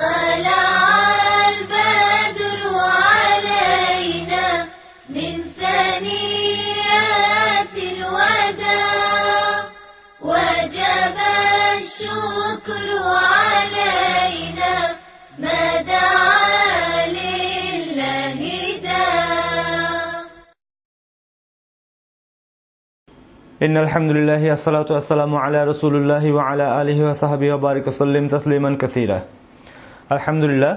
طلع البدر علينا من ثنيات الوداع وجب الشكر علينا ما دعا لله داع. إن الحمد لله الصلاة والسلام على رسول الله وعلى آله وصحبه وبارك وسلم تسليما كثيرا. আলহামদুলিল্লাহ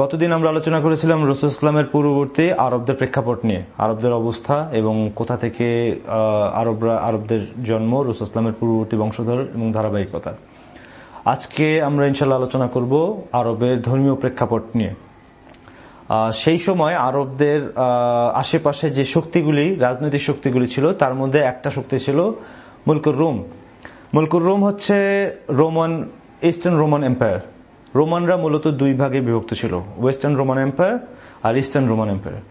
গতদিন আমরা আলোচনা করেছিলাম রসুল ইসলামের পূর্ববর্তী আরবদের প্রেক্ষাপট নিয়ে, আরবদের অবস্থা এবং কোথা থেকে আরবরা, আরবদের জন্ম, রসুল ইসলামের পূর্ববর্তী বংশধর এবং ধারাবাহিকতা। আজকে আমরা ইনশাল্লাহ আলোচনা করব আরবের ধর্মীয় প্রেক্ষাপট নিয়ে। সেই সময় আরবদের আশেপাশে যে শক্তিগুলি, রাজনৈতিক শক্তিগুলি ছিল, তার মধ্যে একটা শক্তি ছিল মুলকুর রোম। মুলকুর রোম হচ্ছে রোমান, ইস্টার্ন রোমান এম্পায়ার। রোমানরা মূলত দুই ভাগে বিভক্ত ছিল, ওয়েস্টার্ন রোমান এম্পায়ার আর eastern Roman empire.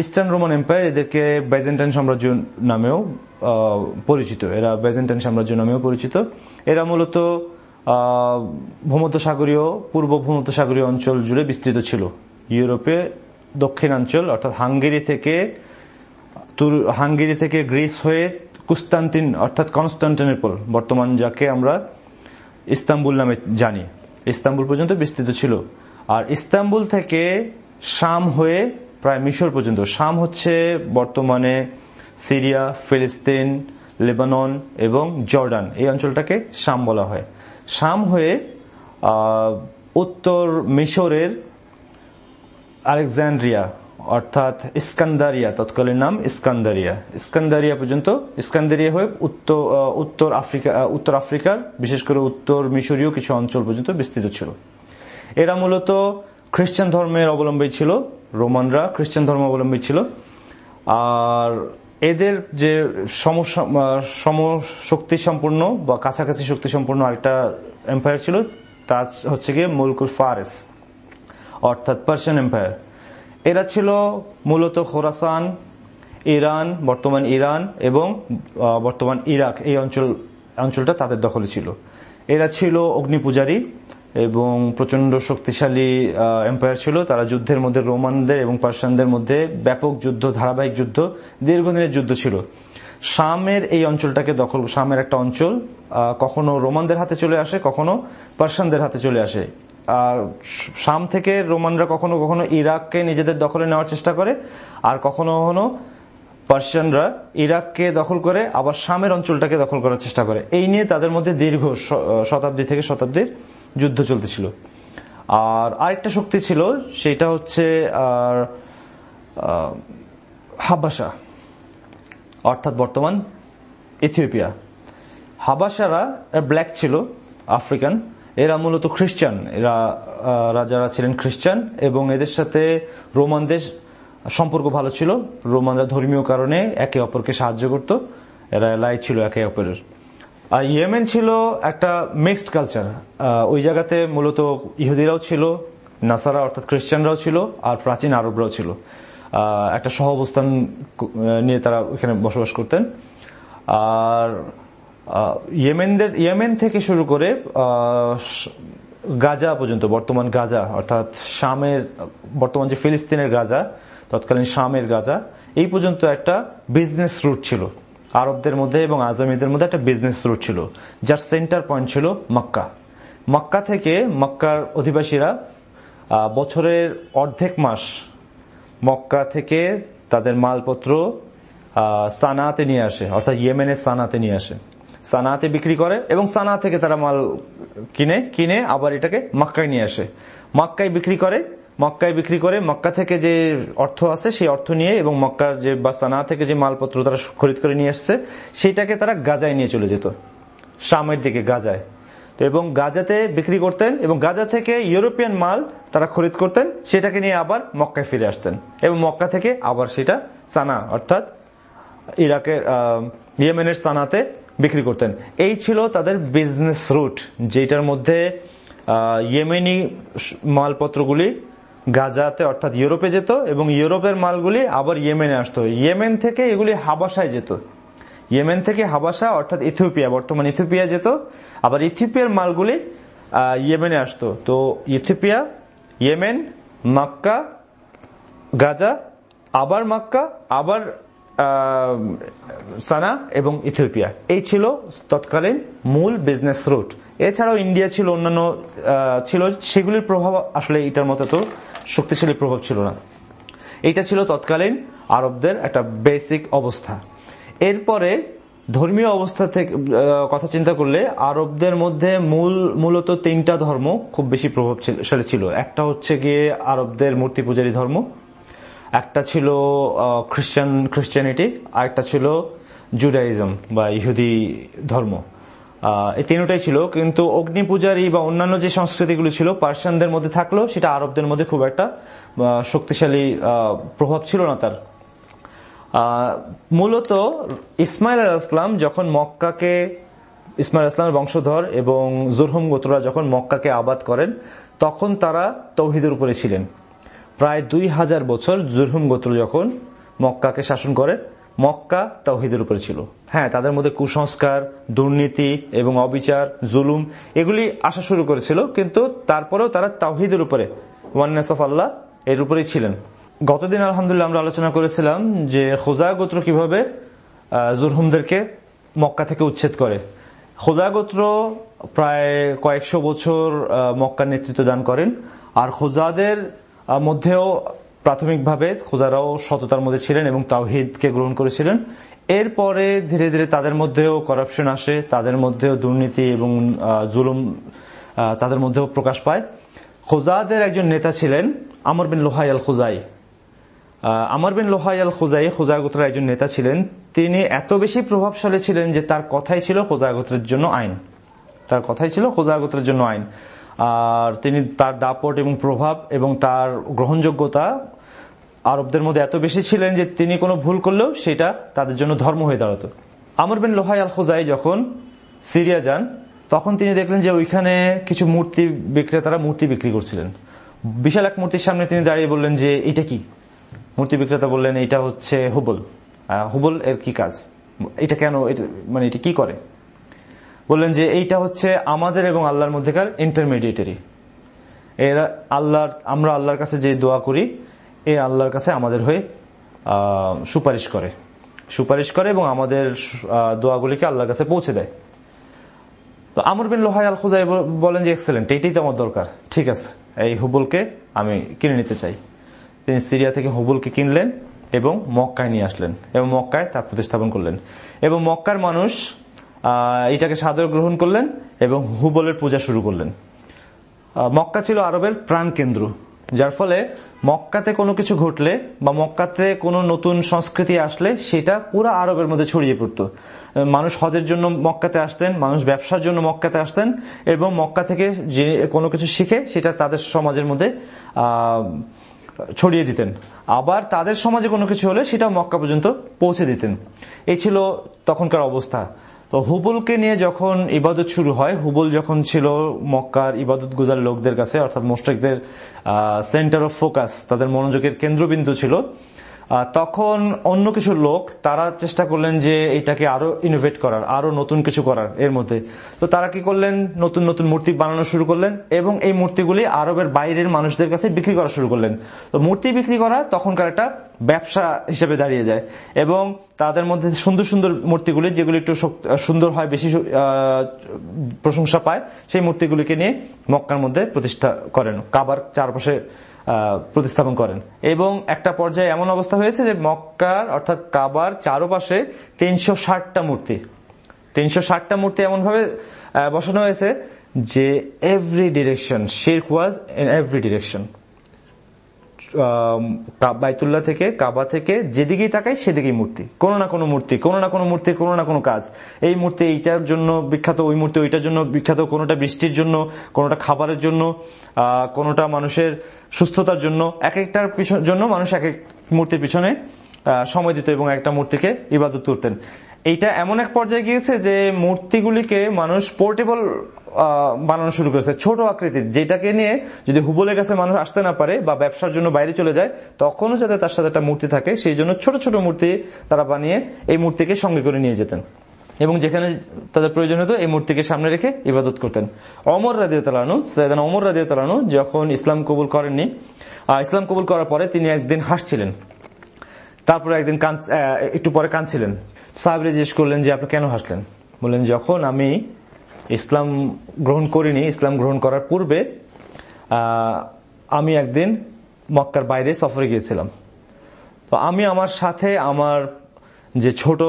Eastern Roman empire এদেরকে বাইজেন্টাইন সাম্রাজ্য নামেও পরিচিত। এরা বাইজেন্টাইন সাম্রাজ্য নামেও পরিচিত। এরা মূলত ভূমধ্যসাগরীয়, পূর্ব ভূমধ্যসাগরীয় অঞ্চল জুড়ে বিস্তৃত ছিল। ইউরোপে দক্ষিণাঞ্চল, অর্থাৎ হাঙ্গেরি থেকে হাঙ্গেরি থেকে গ্রিস হয়ে কুস্তান্তিন, অর্থাৎ কনস্টান্টিনোপল, বর্তমান যাকে আমরা ইস্তাম্বুল নামে জানি। ইস্তাম্বুল পর্যন্ত বিস্তৃত ছিল। আর ইস্তাম্বুল থেকে শাম হয়ে প্রায় মিশর পর্যন্ত। শাম হচ্ছে বর্তমানে সিরিয়া, ফিলিস্তিন, লেবানন এবং জর্ডান। এই অঞ্চলটাকে শাম বলা হয়। শাম হয়ে উত্তর মিশরের আলেকজান্ড্রিয়া অর্থাৎ ইস্কান্দারিয়া, তৎকালীন নাম ইস্কান্দারিয়া। ইস্কান্দারিয়া পর্যন্ত, ইস্কান্দারিয়া হয়ে উত্তর উত্তর আফ্রিকা উত্তর আফ্রিকার, বিশেষ করে উত্তর মিশরীয় কিছু অঞ্চল পর্যন্ত বিস্তৃত ছিল। এরা মূলত খ্রিস্টান ধর্মের অবলম্বী ছিল, রোমানরা খ্রিস্টান ধর্ম অবলম্বী ছিল। আর এদের যে সমস্যা সম শক্তি সম্পূর্ণ বা কাছাকাছি শক্তি সম্পূর্ণ আরেকটা এম্পায়ার ছিল, তা হচ্ছে গিয়ে মুলকুল ফারেস, অর্থাৎ পার্সিয়ান এম্পায়ার এরা ছিল মূলত খোরাসান, ইরান, বর্তমান ইরান এবং বর্তমান ইরাক। এই অঞ্চল, অঞ্চলটা তাদের দখলে ছিল। এরা ছিল অগ্নিপূজারী এবং প্রচণ্ড শক্তিশালী এম্পায়ার ছিল। তারা যুদ্ধের মধ্যে রোমানদের এবং পার্সিয়ানদের মধ্যে ব্যাপক যুদ্ধ, ধারাবাহিক যুদ্ধ, দীর্ঘদিনের যুদ্ধ ছিল। শামের এই অঞ্চলটাকে দখল, শামের একটা অঞ্চল কখনো রোমানদের হাতে চলে আসে, কখনো পার্সিয়ানদের হাতে চলে আসে। শাম থেকে রোমানরা কখনো কখনো ইরাককে নিজেদের দখলে নেওয়ার চেষ্টা করে, আর কখনো কখনো পার্সিয়ানরা ইরাককে দখল করে আবার শামের অঞ্চলটাকে দখল করার চেষ্টা করে। এই নিয়ে তাদের মধ্যে দীর্ঘ শতাব্দী থেকে শতাব্দীর যুদ্ধ চলতেছিল। আর আরেকটা শক্তি ছিল, সেটা হচ্ছে, আর হাবাসা, অর্থাৎ বর্তমান ইথিওপিয়া। হাবাসারা ব্ল্যাক ছিল, আফ্রিকান। এরা মূলত খ্রিস্টান এরা রাজারা ছিলেন খ্রিস্টান এবং এদের সাথে রোমানদের সম্পর্ক ভালো ছিল। রোমানরা ধর্মীয় কারণে একে অপরকে সাহায্য করত। এরা লাই ছিল একে অপরের। আর ইয়েমেন ছিল একটা মিক্সড কালচার ওই জায়গাতে মূলত ইহুদিরাও ছিল, নাসারা অর্থাৎ খ্রিস্টানরাও ছিল, আর প্রাচীন আরবরাও ছিল। একটা সহ অবস্থান নিয়ে তারা ওখানে বসবাস করতেন। আর ইয়েমেনদের, ইয়েমেন থেকে শুরু করে গাজা পর্যন্ত, বর্তমান গাজা, অর্থাৎ শামের, বর্তমান যে ফিলিস্তিনের গাজা, তৎকালীন শামের গাজা, এই পর্যন্ত একটা বিজনেস রুট ছিল। আরবদের মধ্যে এবং আজামিদের মধ্যে একটা বিজনেস রুট ছিল, যার সেন্টার পয়েন্ট ছিল মক্কা। মক্কা থেকে মক্কার অধিবাসীরা বছরের অর্ধেক মাস মক্কা থেকে তাদের মালপত্র সানাতে নিয়ে আসে, অর্থাৎ ইয়েমেনের সানাতে নিয়ে আসে। সানাতে বিক্রি করে এবং সানা থেকে তারা মাল কিনে কিনে আবার এটাকে মক্কায় নিয়ে আসে। মক্কায় বিক্রি করে, মক্কায় বিক্রি করে মক্কা থেকে যে অর্থ আছে সেই অর্থ নিয়ে এবং মক্কার যে বা সানা থেকে যে মালপত্র তারা খরিদ করে নিয়ে আসছে, সেইটাকে তারা গাজায় নিয়ে চলে যেত। শামের দিকে গাজায়। তো এবং গাজাতে বিক্রি করতেন এবং গাজা থেকে ইউরোপিয়ান মাল তারা খরিদ করতেন, সেটাকে নিয়ে আবার মক্কায় ফিরে আসতেন এবং মক্কা থেকে আবার সেটা সানা অর্থাৎ ইরাকের ইয়েমেনের সানাতে বিক্রি করতেন। এই ছিল তাদের বিজনেস রুট যেটার মধ্যে ইয়েমেনি মালপত্রগুলি গাজাতে, অর্থাৎ ইউরোপে যেত এবং ইউরোপের মালগুলি আবার ইয়েমেনে আসতো। ইয়েমেন থেকে এগুলি হাবাসায় যেত। ইয়েমেন থেকে হাবাসা অর্থাৎ ইথিওপিয়া, বর্তমান ইথিওপিয়া যেত। আবার ইথিওপিয়ার মালগুলি ইয়েমেনে আসতো। তো ইথিওপিয়া ইয়েমেন মাক্কা, গাজা, আবার মাক্কা, আবার সানা এবং ইথিওপিয়া। এই ছিল তৎকালীন মূল বিজনেস রুট এছাড়াও ইন্ডিয়া ছিল, অন্যান্য ছিল। সেগুলির প্রভাব আসলে এটার মতো তো শক্তিশালী প্রভাব ছিল না। এটা ছিল তৎকালীন আরবদের একটা বেসিক অবস্থা। এরপরে ধর্মীয় অবস্থা থেকে কথা চিন্তা করলে আরবদের মধ্যে মূল, মূলত তিনটা ধর্ম খুব বেশি প্রভাবশালী ছিল। একটা হচ্ছে গিয়ে আরবদের মূর্তি পূজারী ধর্ম একটা ছিল খ্রিস্টান খ্রিস্টানিটি আর একটা ছিল জুডাইজম বা ইহুদি ধর্ম। এই তিনটাই ছিল, কিন্তু অগ্নি পূজারী বা অন্যান্য যে সংস্কৃতিগুলো ছিল, পার্সিয়ানদের মধ্যে থাকলেও সেটা আরবদের মধ্যে খুব একটা শক্তিশালী প্রভাব ছিল না তার। মূলত ইসমাইল আল ইসলাম যখন মক্কাকে, ইসমাইল ইসলামের বংশধর এবং জুরহুম গোত্ররা যখন মক্কাকে আবাদ করেন, তখন তারা তৌহিদের উপরে ছিলেন। প্রায় দুই হাজার বছর জুরহুম গোত্র যখন মক্কাকে শাসন করে, মক্কা তাওহিদের উপরে ছিল। হ্যাঁ তাদের মধ্যে কুসংস্কার, দুর্নীতি এবং অবিচার, জুলুম এগুলি আসা শুরু করেছিল, কিন্তু তারপরেও তারা তাওহিদের উপরে ওয়ান্নেস অফ আল্লাহ, এর উপরেই ছিলেন। গতদিন আলহামদুলিল্লাহ আমরা আলোচনা করেছিলাম যে খোজা গোত্র কীভাবে জুরহুমদেরকে মক্কা থেকে উচ্ছেদ করে। খোজা গোত্র প্রায় কয়েকশো বছর মক্কার নেতৃত্ব দান করেন, আর খোজাদের মধ্যেও প্রাথমিকভাবে খোজারাও সততার মধ্যে ছিলেন এবং তাওহিদকে গ্রহণ করেছিলেন। এরপরে ধীরে ধীরে তাদের মধ্যেও করাপশন আসে, তাদের মধ্যেও দুর্নীতি এবং জুলুম তাদের মধ্যেও প্রকাশ পায়। খোজাদের একজন নেতা ছিলেন আমর বিন লোহাই আল খুজাই আমর বিন লোহাই আল খুজাই খোজা গোত্রের একজন নেতা ছিলেন। তিনি এত বেশি প্রভাবশালী ছিলেন যে তার কথাই ছিল খোজা গোত্রের জন্য আইন। তার কথাই ছিল খোজা গোত্রের জন্য আইন। আর তিনি তার দাপট এবং প্রভাব এবং তার গ্রহণযোগ্যতা আরবদের মধ্যে এত বেশি ছিলেন যে তিনি কোনো ভুল করলেও সেটা তাদের জন্য ধর্ম হয়ে দাঁড়াত। আমর বিন লোহাই আল খোজাই যখন সিরিয়া যান, তখন তিনি দেখলেন যে ওইখানে কিছু মূর্তি বিক্রেতারা মূর্তি বিক্রি করছিলেন। বিশাল এক মূর্তির সামনে তিনি দাঁড়িয়ে বললেন যে, এটা কি? মূর্তি বিক্রেতা বললেন, এটা হচ্ছে হুবল। হুবল এর কি কাজ? এটা কেন? মানে এটা কি করে? বললেন যে এইটা হচ্ছে আমাদের এবং আল্লাহর মধ্যেকার ইন্টারমিডিয়েটারি এরা আল্লাহর, আমরা আল্লাহর কাছে যে দোয়া করি, এ আল্লাহর কাছে আমাদের হয়ে সুপারিশ করে। সুপারিশ করে এবং আমাদের দোয়াগুলিকে আল্লাহর কাছে পৌঁছে দেয়। তো আমর বিন লোহাই আল খুজাই বলেন যে, এক্সেলেন্ট এইটাই তো আমার দরকার। ঠিক আছে, এই হুবুলকে আমি কিনে নিতে চাই। তিনি সিরিয়া থেকে হুবুলকে কিনলেন এবং মক্কায় নিয়ে আসলেন এবং মক্কায় তার প্রতিস্থাপন করলেন। এবং মক্কার মানুষ এটাকে সাদর গ্রহণ করলেন এবং হুবলের পূজা শুরু করলেন। মক্কা ছিল আরবের প্রাণ কেন্দ্র যার ফলে মক্কাতে কোনো কিছু ঘটলে বা মক্কাতে কোনো নতুন সংস্কৃতি আসলে সেটা পুরো আরবের মধ্যে ছড়িয়ে পড়তো। মানুষ হজের জন্য মক্কাতে আসতেন, মানুষ ব্যবসার জন্য মক্কাতে আসতেন এবং মক্কা থেকে যে কোনো কিছু শিখে সেটা তাদের সমাজের মধ্যে ছড়িয়ে দিতেন। আবার তাদের সমাজে কোনো কিছু হলে সেটা মক্কা পর্যন্ত পৌঁছে দিতেন। এই ছিল তখনকার অবস্থা। তো হুবুলকে নিয়ে যখন ইবাদত শুরু হয়, হুবুল যখন ছিল মক্কার ইবাদত গুজার লোকদের কাছে, অর্থাৎ মোস্টেকদের সেন্টার অফ ফোকাস তাদের মনোযোগের কেন্দ্রবিন্দু ছিল তখন অন্য কিছু লোক, তারা চেষ্টা করলেন যে এটাকে আরও ইনোভেট করার, আরও নতুন কিছু করার এর মধ্যে। তো তারা কি করলেন? নতুন নতুন মূর্তি বানানো শুরু করলেন এবং এই মূর্তিগুলি আরবের বাইরের মানুষদের কাছে বিক্রি করা শুরু করলেন। তো মূর্তি বিক্রি করা তখনকার একটা ব্যবসা হিসেবে দাঁড়িয়ে যায় এবং তাদের মধ্যে সুন্দর সুন্দর মূর্তিগুলি, যেগুলি একটু সুন্দর হয়, বেশি প্রশংসা পায়, সেই মূর্তিগুলিকে নিয়ে মক্কার মধ্যে প্রতিষ্ঠা করেন। কাবার চারপাশে প্রতিস্থাপন করেন। এবং একটা পর্যায়ে এমন অবস্থা হয়েছে যে মক্কার, অর্থাৎ কাবার চারোপাশে তিনশো ষাটটা মূর্তি। তিনশো ষাটটা মূর্তি এমনভাবে বসানো হয়েছে যে এভরি ডিরেকশন শির্ক ওয়াজ ইন এভরি ডিরেকশন বাইতুল্লাহ থেকে, কাবা থেকে, যেদিকেই তাকাই সেদিকেই মূর্তি। কোনো না কোনো মূর্তি, কোনো না কোনো মূর্তি, কোনো না কোনো কাজ। এই মূর্তি এইটার জন্য বিখ্যাত, ওই মূর্তি ওইটার জন্য বিখ্যাত, কোনোটা বৃষ্টির জন্য, কোনোটা খাবারের জন্য কোনোটা মানুষের সুস্থতার জন্য। এক একটার জন্য মানুষ এক এক মূর্তির পিছনে সময় দিত এবং একটা মূর্তিকে ইবাদত করতেন। এইটা এমন এক পর্যায়ে গিয়েছে যে মূর্তিগুলিকে মানুষ পোর্টেবল বানানো শুরু করেছে, ছোট আকৃতির, যেটাকে নিয়ে যদি হুবলের কাছে মানুষ আসতে না পারে বা ব্যবসার জন্য বাইরে চলে যায়, তখনও যাতে তার সাথে একটা মূর্তি থাকে, সেই জন্য ছোট ছোট মূর্তি তারা বানিয়ে এই মূর্তিকে সঙ্গে করে নিয়ে যেতেন। এবং যেখানে তাদের প্রয়োজন হতো, এই মূর্তিকে সামনে রেখে ইবাদত করতেন। অমর রাজিয়া তালানু সৈয়দান অমর রাজিয়া তালানু যখন ইসলাম কবুল করেননি ইসলাম কবুল করার পরে তিনি একদিন হাসছিলেন। তারপরে একদিন একটু পরে কাঁদছিলেন। সাহাবিরা জিজ্ঞেস করলেন যে আপনি কেন হাসলেন? বললেন, যখন আমি ইসলাম গ্রহণ করিনি, ইসলাম গ্রহণ করার পূর্বে আমি একদিন মক্কার বাইরে সফরে গিয়েছিলাম। তো আমি আমার সাথে আমার যে ছোট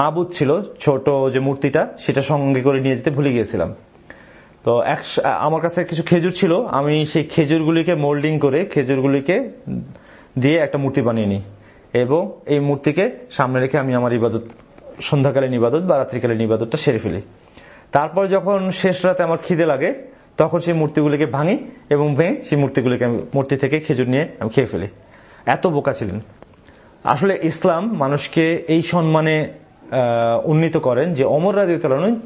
মাবুদ ছিল, ছোট যে মূর্তিটা, সেটা সঙ্গে করে নিয়ে যেতে ভুলে গিয়েছিলাম। তো এক, আমার কাছে কিছু খেজুর ছিল, আমি সেই খেজুরগুলিকে মোল্ডিং করে, খেজুরগুলিকে দিয়ে একটা মূর্তি বানিয়ে নিই। এবং এই মূর্তিকে সামনে রেখে আমি আমার ইবাদত, সন্ধ্যাকালীন ইবাদত বা রাত্রিকালীন ইবাদতটা সেরে ফেলি। তারপর যখন শেষ রাতে আমার খিদে লাগে, তখন সেই মূর্তিগুলিকে ভাঙি এবং ভেঙে সেই মূর্তিগুলিকে আমি, মূর্তি থেকে খেজুর নিয়ে আমি খেয়ে ফেলি। এত বোকা ছিলেন। আসলে ইসলাম মানুষকে এই সম্মানে উন্নীত করেন যে অমর রাজি তালানু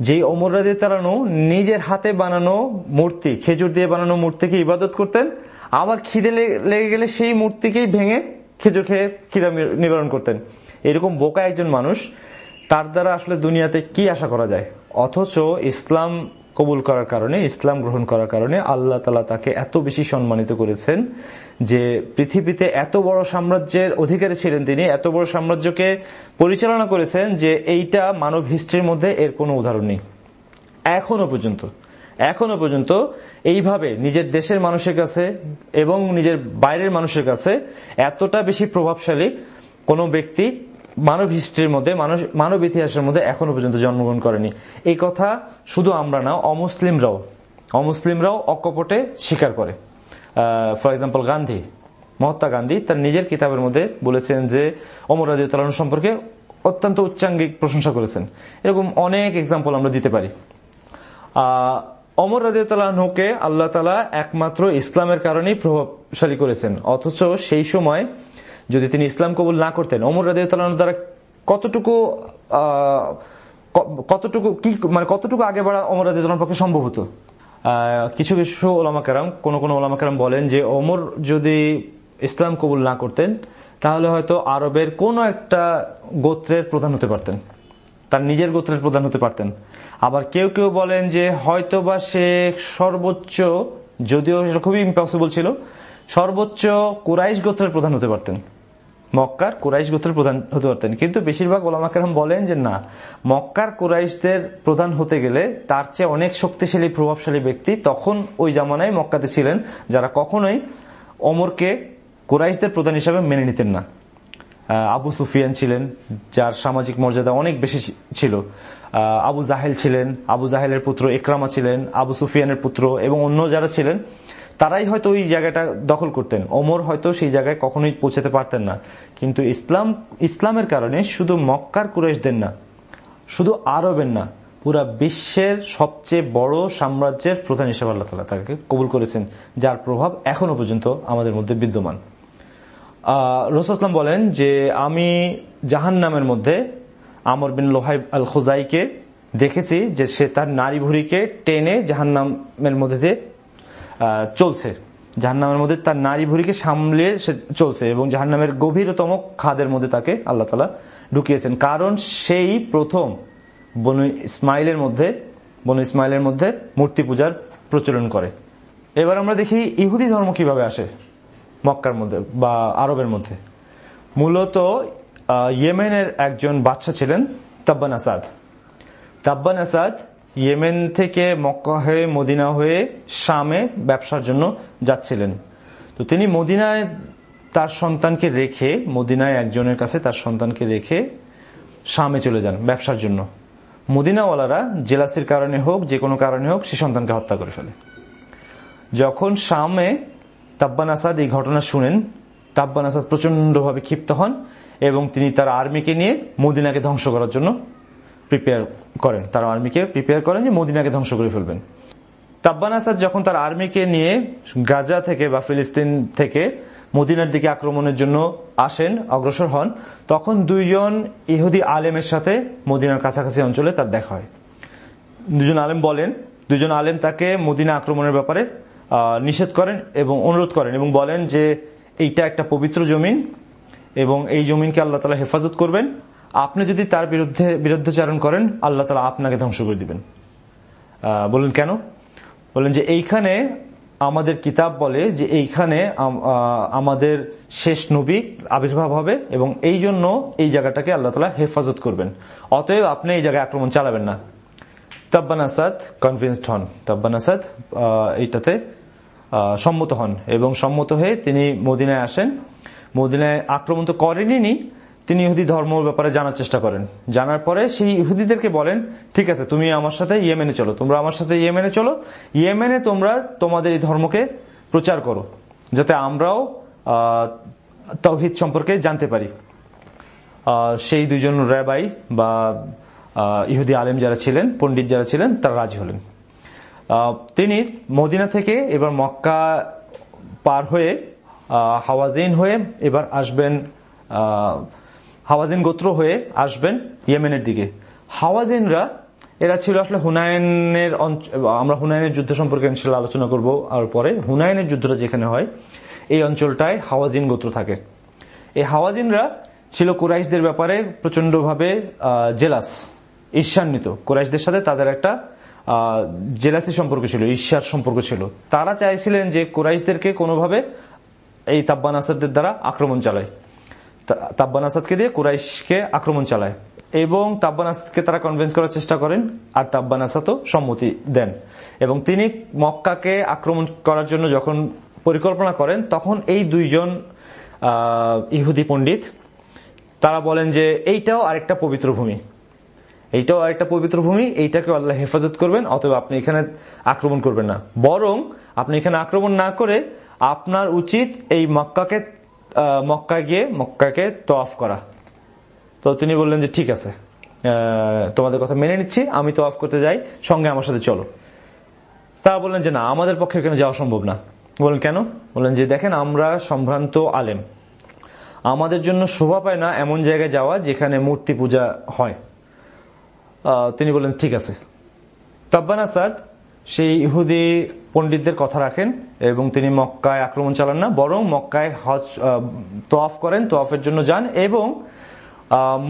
যে অমর রাজি তালানু নিজের হাতে বানানো মূর্তি, খেজুর দিয়ে বানানো মূর্তিকে ইবাদত করতেন, আবার খিদে লেগে গেলে সেই মূর্তিকেই ভেঙে খেজুর খেয়ে খিদা নিবারণ করতেন। এরকম বোকা একজন মানুষ, তার দ্বারা আসলে দুনিয়াতে কি আশা করা যায়? অথচ ইসলাম কবুল করার কারণে, ইসলাম গ্রহণ করার কারণে আল্লাহ তালা তাকে এত বেশি সম্মানিত করেছেন যে পৃথিবীতে এত বড় সাম্রাজ্যের অধিকারী ছিলেন তিনি, এত বড় সাম্রাজ্যকে পরিচালনা করেছেন যে এইটা মানব হিস্ট্রির মধ্যে এর কোনো উদাহরণ নেই। এখনও পর্যন্ত। এখনও পর্যন্ত এইভাবে নিজের দেশের মানুষের কাছে এবং নিজের বাইরের মানুষের কাছে এতটা বেশি প্রভাবশালী কোনো ব্যক্তি মানব হিস্ট্রির মধ্যে, মানুষ, মানব ইতিহাসের মধ্যে এখনও পর্যন্ত জন্মগ্রহণ করেনি। এই কথা শুধু আমরা না, অমুসলিমরাও অমুসলিমরাও অকপটে স্বীকার করে। ফর এক্সাম্পল গান্ধী, মহাত্মা গান্ধী তার নিজের কিতাবের মধ্যে বলেছেন যে অমর তালান সম্পর্কে অত্যন্ত উচ্চাঙ্গিক প্রশংসা করেছেন। এরকম অনেক এক্সাম্পল আমরা দিতে পারি। অমর রাজিয়ালকে আল্লাহ তালা একমাত্র ইসলামের কারণেই প্রভাবশালী করেছেন। অথচ সেই সময় যদি তিনি ইসলাম কবুল না করতেন, অমর রাজিয়াল দ্বারা কতটুকু কতটুকু, কি মানে কতটুকু আগে বাড়া অমর রাজিয়াল পক্ষে সম্ভব হতো? কিছু কিছু ওলামাকারাম কোন কোন ওলামাকারাম বলেন যে অমর যদি ইসলাম কবুল না করতেন, তাহলে হয়তো আরবের কোন একটা গোত্রের প্রধান হতে পারতেন। তার নিজের গোত্রের প্রধান হতে পারতেন। আবার কেউ কেউ বলেন যে হয়তো বা সে সর্বোচ্চ, যদিও সেটা খুবই ইম্পসিবল ছিল, সর্বোচ্চ কুরাইশ গোত্রের প্রধান হতে পারতেন। মক্কার কুরাইশ গোত্রের প্রধান হতে পারতেন। কিন্তু বেশিরভাগ ওলামাকেরাম বলেন যে না, মক্কার কুরাইশদের প্রধান হতে গেলে তার চেয়ে অনেক শক্তিশালী, প্রভাবশালী ব্যক্তি তখন ওই জামানায় মক্কাতে ছিলেন, যারা কখনোই অমরকে কুরাইশদের প্রধান হিসাবে মেনে নিতেন না। আবু সুফিয়ান ছিলেন, যার সামাজিক মর্যাদা অনেক বেশি ছিল। আবু জাহেল ছিলেন, আবু জাহেলের পুত্র একরামা ছিলেন, আবু সুফিয়ানের পুত্র এবং অন্য যারা ছিলেন, তারাই হয়তো ওই জায়গাটা দখল করতেন। ওমর হয়তো সেই জায়গায় কখনোই পৌঁছাতে পারতেন না। কিন্তু ইসলাম, ইসলামের কারণে শুধু মক্কার কুরেশদের না, শুধু আরবের না, পুরা বিশ্বের সবচেয়ে বড় সাম্রাজ্যের প্রধান হিসেবে আল্লাহ তালা তাকে কবুল করেছেন, যার প্রভাব এখনও পর্যন্ত আমাদের মধ্যে বিদ্যমান। রসুলাম বলেন যে আমি জাহান নামের মধ্যে আমর বিন লোহাই আল খুজাইকে দেখেছি যে সে তার নারী ভুড়িকে টেনে জাহান নামের মধ্যে চলছে। জাহান নামের মধ্যে তার নারী ভুড়িকে সামলে সে চলছে এবং জাহান নামের গভীরতম খাদের মধ্যে তাকে আল্লাহ তালা ঢুকিয়েছেন। কারণ সেই প্রথম বনু ইসমাইলের মধ্যে, বনু ইসমাইলের মধ্যে মূর্তি পূজার প্রচলন করে। এবার আমরা দেখি ইহুদি ধর্ম কীভাবে আসে। মক্কার মধ্যে বা আরবের মধ্যে। মূলত ইয়েমেনের একজন বাচ্চা ছিলেন তাব্বান আসাদ। তাব্বান আসাদ ইয়েমেন থেকে মক্কা হয়ে মদিনা হয়ে শামে ব্যবসার জন্য যাচ্ছিলেন। তো তিনি মদিনায় তার সন্তানকে রেখে, মদিনায় একজনের কাছে তার সন্তানকে রেখে শামে চলে যান ব্যবসার জন্য। মদিনাওয়ালারা জেলাসির কারণে হোক, যে কোনো কারণে হোক সে সন্তানকে হত্যা করে ফেলে। যখন শামে তাব্বান আসাদ এই ঘটনা শুনেন। তাব্বান আসাদ প্রচন্ডভাবে ক্ষিপ্ত হন এবং তিনি তার আর্মিকে নিয়ে মদিনাকে ধ্বংস করার জন্য প্রিপেয়ার করেন। তার আর্মিকে প্রিপেয়ার করেন যে মদিনাকে ধ্বংস করে ফেলবেন। তাব্বান আসাদ যখন তার আর্মিকে নিয়ে গাজা থেকে বা ফিলিস্তিন থেকে মদিনার দিকে আক্রমণের জন্য আসেন, অগ্রসর হন, তখন দুইজন ইহুদি আলেমের সাথে মদিনার কাছাকাছি অঞ্চলে তার দেখা হয়। দুজন আলেম বলেন, দুজন আলেম তাকে মদিনা আক্রমণের ব্যাপারে নিষেধ করেন এবং অনুরোধ করেন এবং বলেন যে এইটা একটা পবিত্র জমিন এবং এই জমিনকে আল্লাহ তালা হেফাজত করবেন। আপনি যদি তার বিরুদ্ধে বিরুদ্ধাচারণ করেন আল্লাহ তালা আপনাকে ধ্বংস করে দিবেন। আহ, বললেন কেন? বললেন যে এইখানে আমাদের কিতাব বলে যে এইখানে আমাদের শেষ নবী আবির্ভাব হবে এবং এই জন্য এই জায়গাটাকে আল্লাহ তালা হেফাজত করবেন। অতএব আপনি এই জায়গায় আক্রমণ চালাবেন না। তাব্বান আসাদ কনভিন্সড হন। তাব্বান আসাদ এইটাতে সম্মত হন এবং সম্মত হয়ে তিনি মদিনায় আসেন। মদিনায় আক্রমণ তো করেনি তিনি ইহুদি ধর্মের ব্যাপারে জানার চেষ্টা করেন। জানার পরে সেই ইহুদিদেরকে বলেন, ঠিক আছে, তুমি আমার সাথে ইয়েমেনে চলো, তোমরা আমার সাথে ইয়েমেনে চলো। ইয়েমেনে তোমরা তোমাদের এই ধর্মকে প্রচার করো, যাতে আমরাও তৌহিদ সম্পর্কে জানতে পারি। সেই দুজন র্যাবাই বা ইহুদি আলেম যারা ছিলেন, পণ্ডিত যারা ছিলেন, তারা রাজি হলেন। তিনি মদিনা থেকে এবার মক্কা পার হয়ে হাওয়াজিন হয়ে এবার আসবেন হাওয়াজিন গোত্র হয়ে আসবেন ইয়েমেনের দিকে। হাওয়াজিনরা, এরা ছিল আসলে হুনায়নের আমরা হুনায়নের যুদ্ধ সম্পর্কে আলোচনা করব আর পরে। হুনায়নের যুদ্ধটা যেখানে হয়, এই অঞ্চলটায় হাওয়াজিন গোত্র থাকে। এই হাওয়াজিনরা ছিল কুরাইশদের ব্যাপারে প্রচন্ডভাবে জেলাস, ঈর্ষান্বিত। কুরাইশদের সাথে তাদের একটা জেলাসি সম্পর্ক ছিল ঈর্ষার সম্পর্ক ছিল। তারা চাইছিলেন যে কুরাইশদেরকে কোনোভাবে এই তাব্বান আসাদের দ্বারা আক্রমণ চালায়। তাব্বান আসাদকে দিয়ে কুরাইশকে আক্রমণ চালায়। এবং তাব্বান আসাদকে তারা কনভিন্স করার চেষ্টা করেন, আর তাব্বান আসাদও সম্মতি দেন। এবং তিনি মক্কাকে আক্রমণ করার জন্য যখন পরিকল্পনা করেন, তখন এই দুইজন ইহুদি পণ্ডিত, তারা বলেন যে এইটাও আরেকটা পবিত্র ভূমি। এইটাও একটা পবিত্র ভূমি এইটাকে আল্লাহ হেফাজত করবেন, অতএব আপনি এখানে আক্রমণ করবেন না। বরং আপনি এখানে আক্রমণ না করে আপনার উচিত এই মক্কাকে মক্কা গিয়ে মক্কাকে তফ করা। তো তিনি বললেন যে ঠিক আছে তোমাদের কথা মেনে নিচ্ছি, আমি তো অফ করতে যাই, সঙ্গে আমার সাথে চলো। তারা বললেন যে না, আমাদের পক্ষে এখানে যাওয়া সম্ভব না। বললেন কেন? বললেন যে দেখেন, আমরা সম্ভ্রান্ত আলেম। আমাদের জন্য শোভা পায় না এমন জায়গায় যাওয়া যেখানে মূর্তি পূজা হয়। তিনি বলেন ঠিক আছে। তাব্বান আসাদ সেই ইহুদি পণ্ডিতদের কথা রাখেন এবং তিনি মক্কায় আক্রমণ চালান না, বরং মক্কায় হজ তোয়াফ করেন তোয়াফের জন্য যান এবং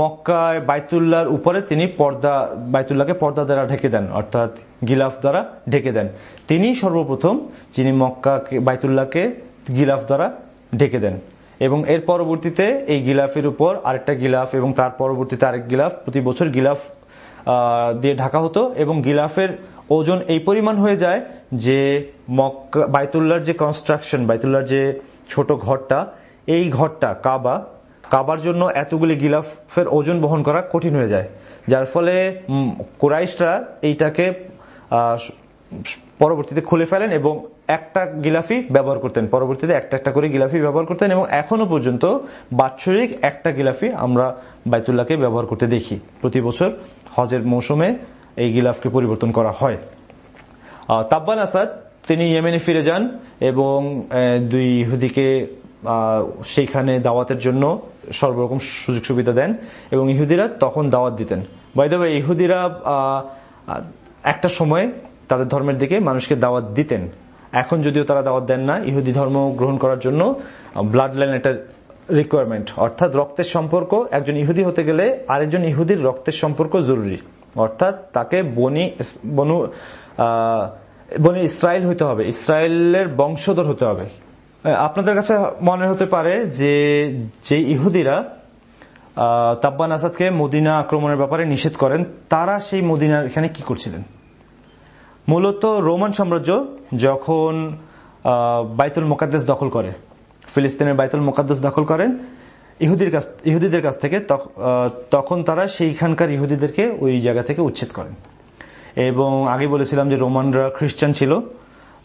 মক্কায় বাইতুল্লাহর উপরে তিনি পর্দা, বাইতুল্লাহকে পর্দা দ্বারা ঢেকে দেন, অর্থাৎ গিলাফ দ্বারা ঢেকে দেন। তিনি সর্বপ্রথম যিনি মক্কাকে, বাইতুল্লাহকে গিলাফ দ্বারা ঢেকে দেন এবং এর পরবর্তীতে এই গিলাফের উপর আরেকটা গিলাফ এবং তার পরবর্তীতে আরেক গিলাফ, প্রতি বছর গিলাফ দিয়ে ঢাকা হতো এবং গিলাফের ওজন এই পরিমাণ হয়ে যায় যে মক্কা বাইতুল্লার যে কনস্ট্রাকশন বাইতুল্লার যে ছোট ঘরটা, এই ঘরটা, কাবা, কাবার জন্য এতগুলি গিলাফের ওজন বহন করা কঠিন হয়ে যায়। যার ফলে কুরাইশরা এইটাকে পরবর্তীতে খুলে ফেলেন এবং একটা গিলাফি ব্যবহার করতেন। পরবর্তীতে একটা একটা করে গিলাফি ব্যবহার করতেন এবং এখনও পর্যন্ত বাৎসরিক একটা গিলাফি আমরা বাইতুল্লাহকে ব্যবহার করতে দেখি। প্রতি বছর হজের মৌসুমে এই গিলাফকে পরিবর্তন করা হয়। তাব্বান আসাদ, তিনি ইয়েমেনে ফিরে যান এবং দুই ইহুদিকে সেইখানে দাওয়াতের জন্য সর্বরকম সুযোগ সুবিধা দেন এবং ইহুদিরা তখন দাওয়াত দিতেন। বাইদে ইহুদিরা একটা সময় তাদের ধর্মের দিকে মানুষকে দাওয়াত দিতেন। এখন যদিও তারা দাওয়াত দেন না, ইহুদি ধর্ম গ্রহণ করার জন্য ব্লাড লাইন একটা রিকোয়ারমেন্ট অর্থাৎ রক্তের সম্পর্ক, একজন ইহুদি হতে গেলে আরেকজন ইহুদির রক্তের সম্পর্ক জরুরি। অর্থাৎ তাকে বনি বনু বনি ইসরায়েল হতে হবে, ইসরায়েলের বংশধর হতে হবে। আপনাদের কাছে মনে হতে পারে যে যে ইহুদিরা তাব্বান আসাদকে মদিনা আক্রমণের ব্যাপারে নিষেধ করেন, তারা সেই মদিনার এখানে কি করছিলেন? মূলত রোমান সাম্রাজ্য যখন বাইতুল মোকাদ্দেস দখল করে, ফিলিস্তিনের বাইতুল মোকাদ্দেস দখল করেন, ইহুদির কাছ, ইহুদিদের কাছ থেকে তখ- তখন তারা সেইখানকার ইহুদিদেরকে ওই জায়গা থেকে উচ্ছেদ করেন। এবং আগে বলেছিলাম যে রোমানরা খ্রিস্টান ছিল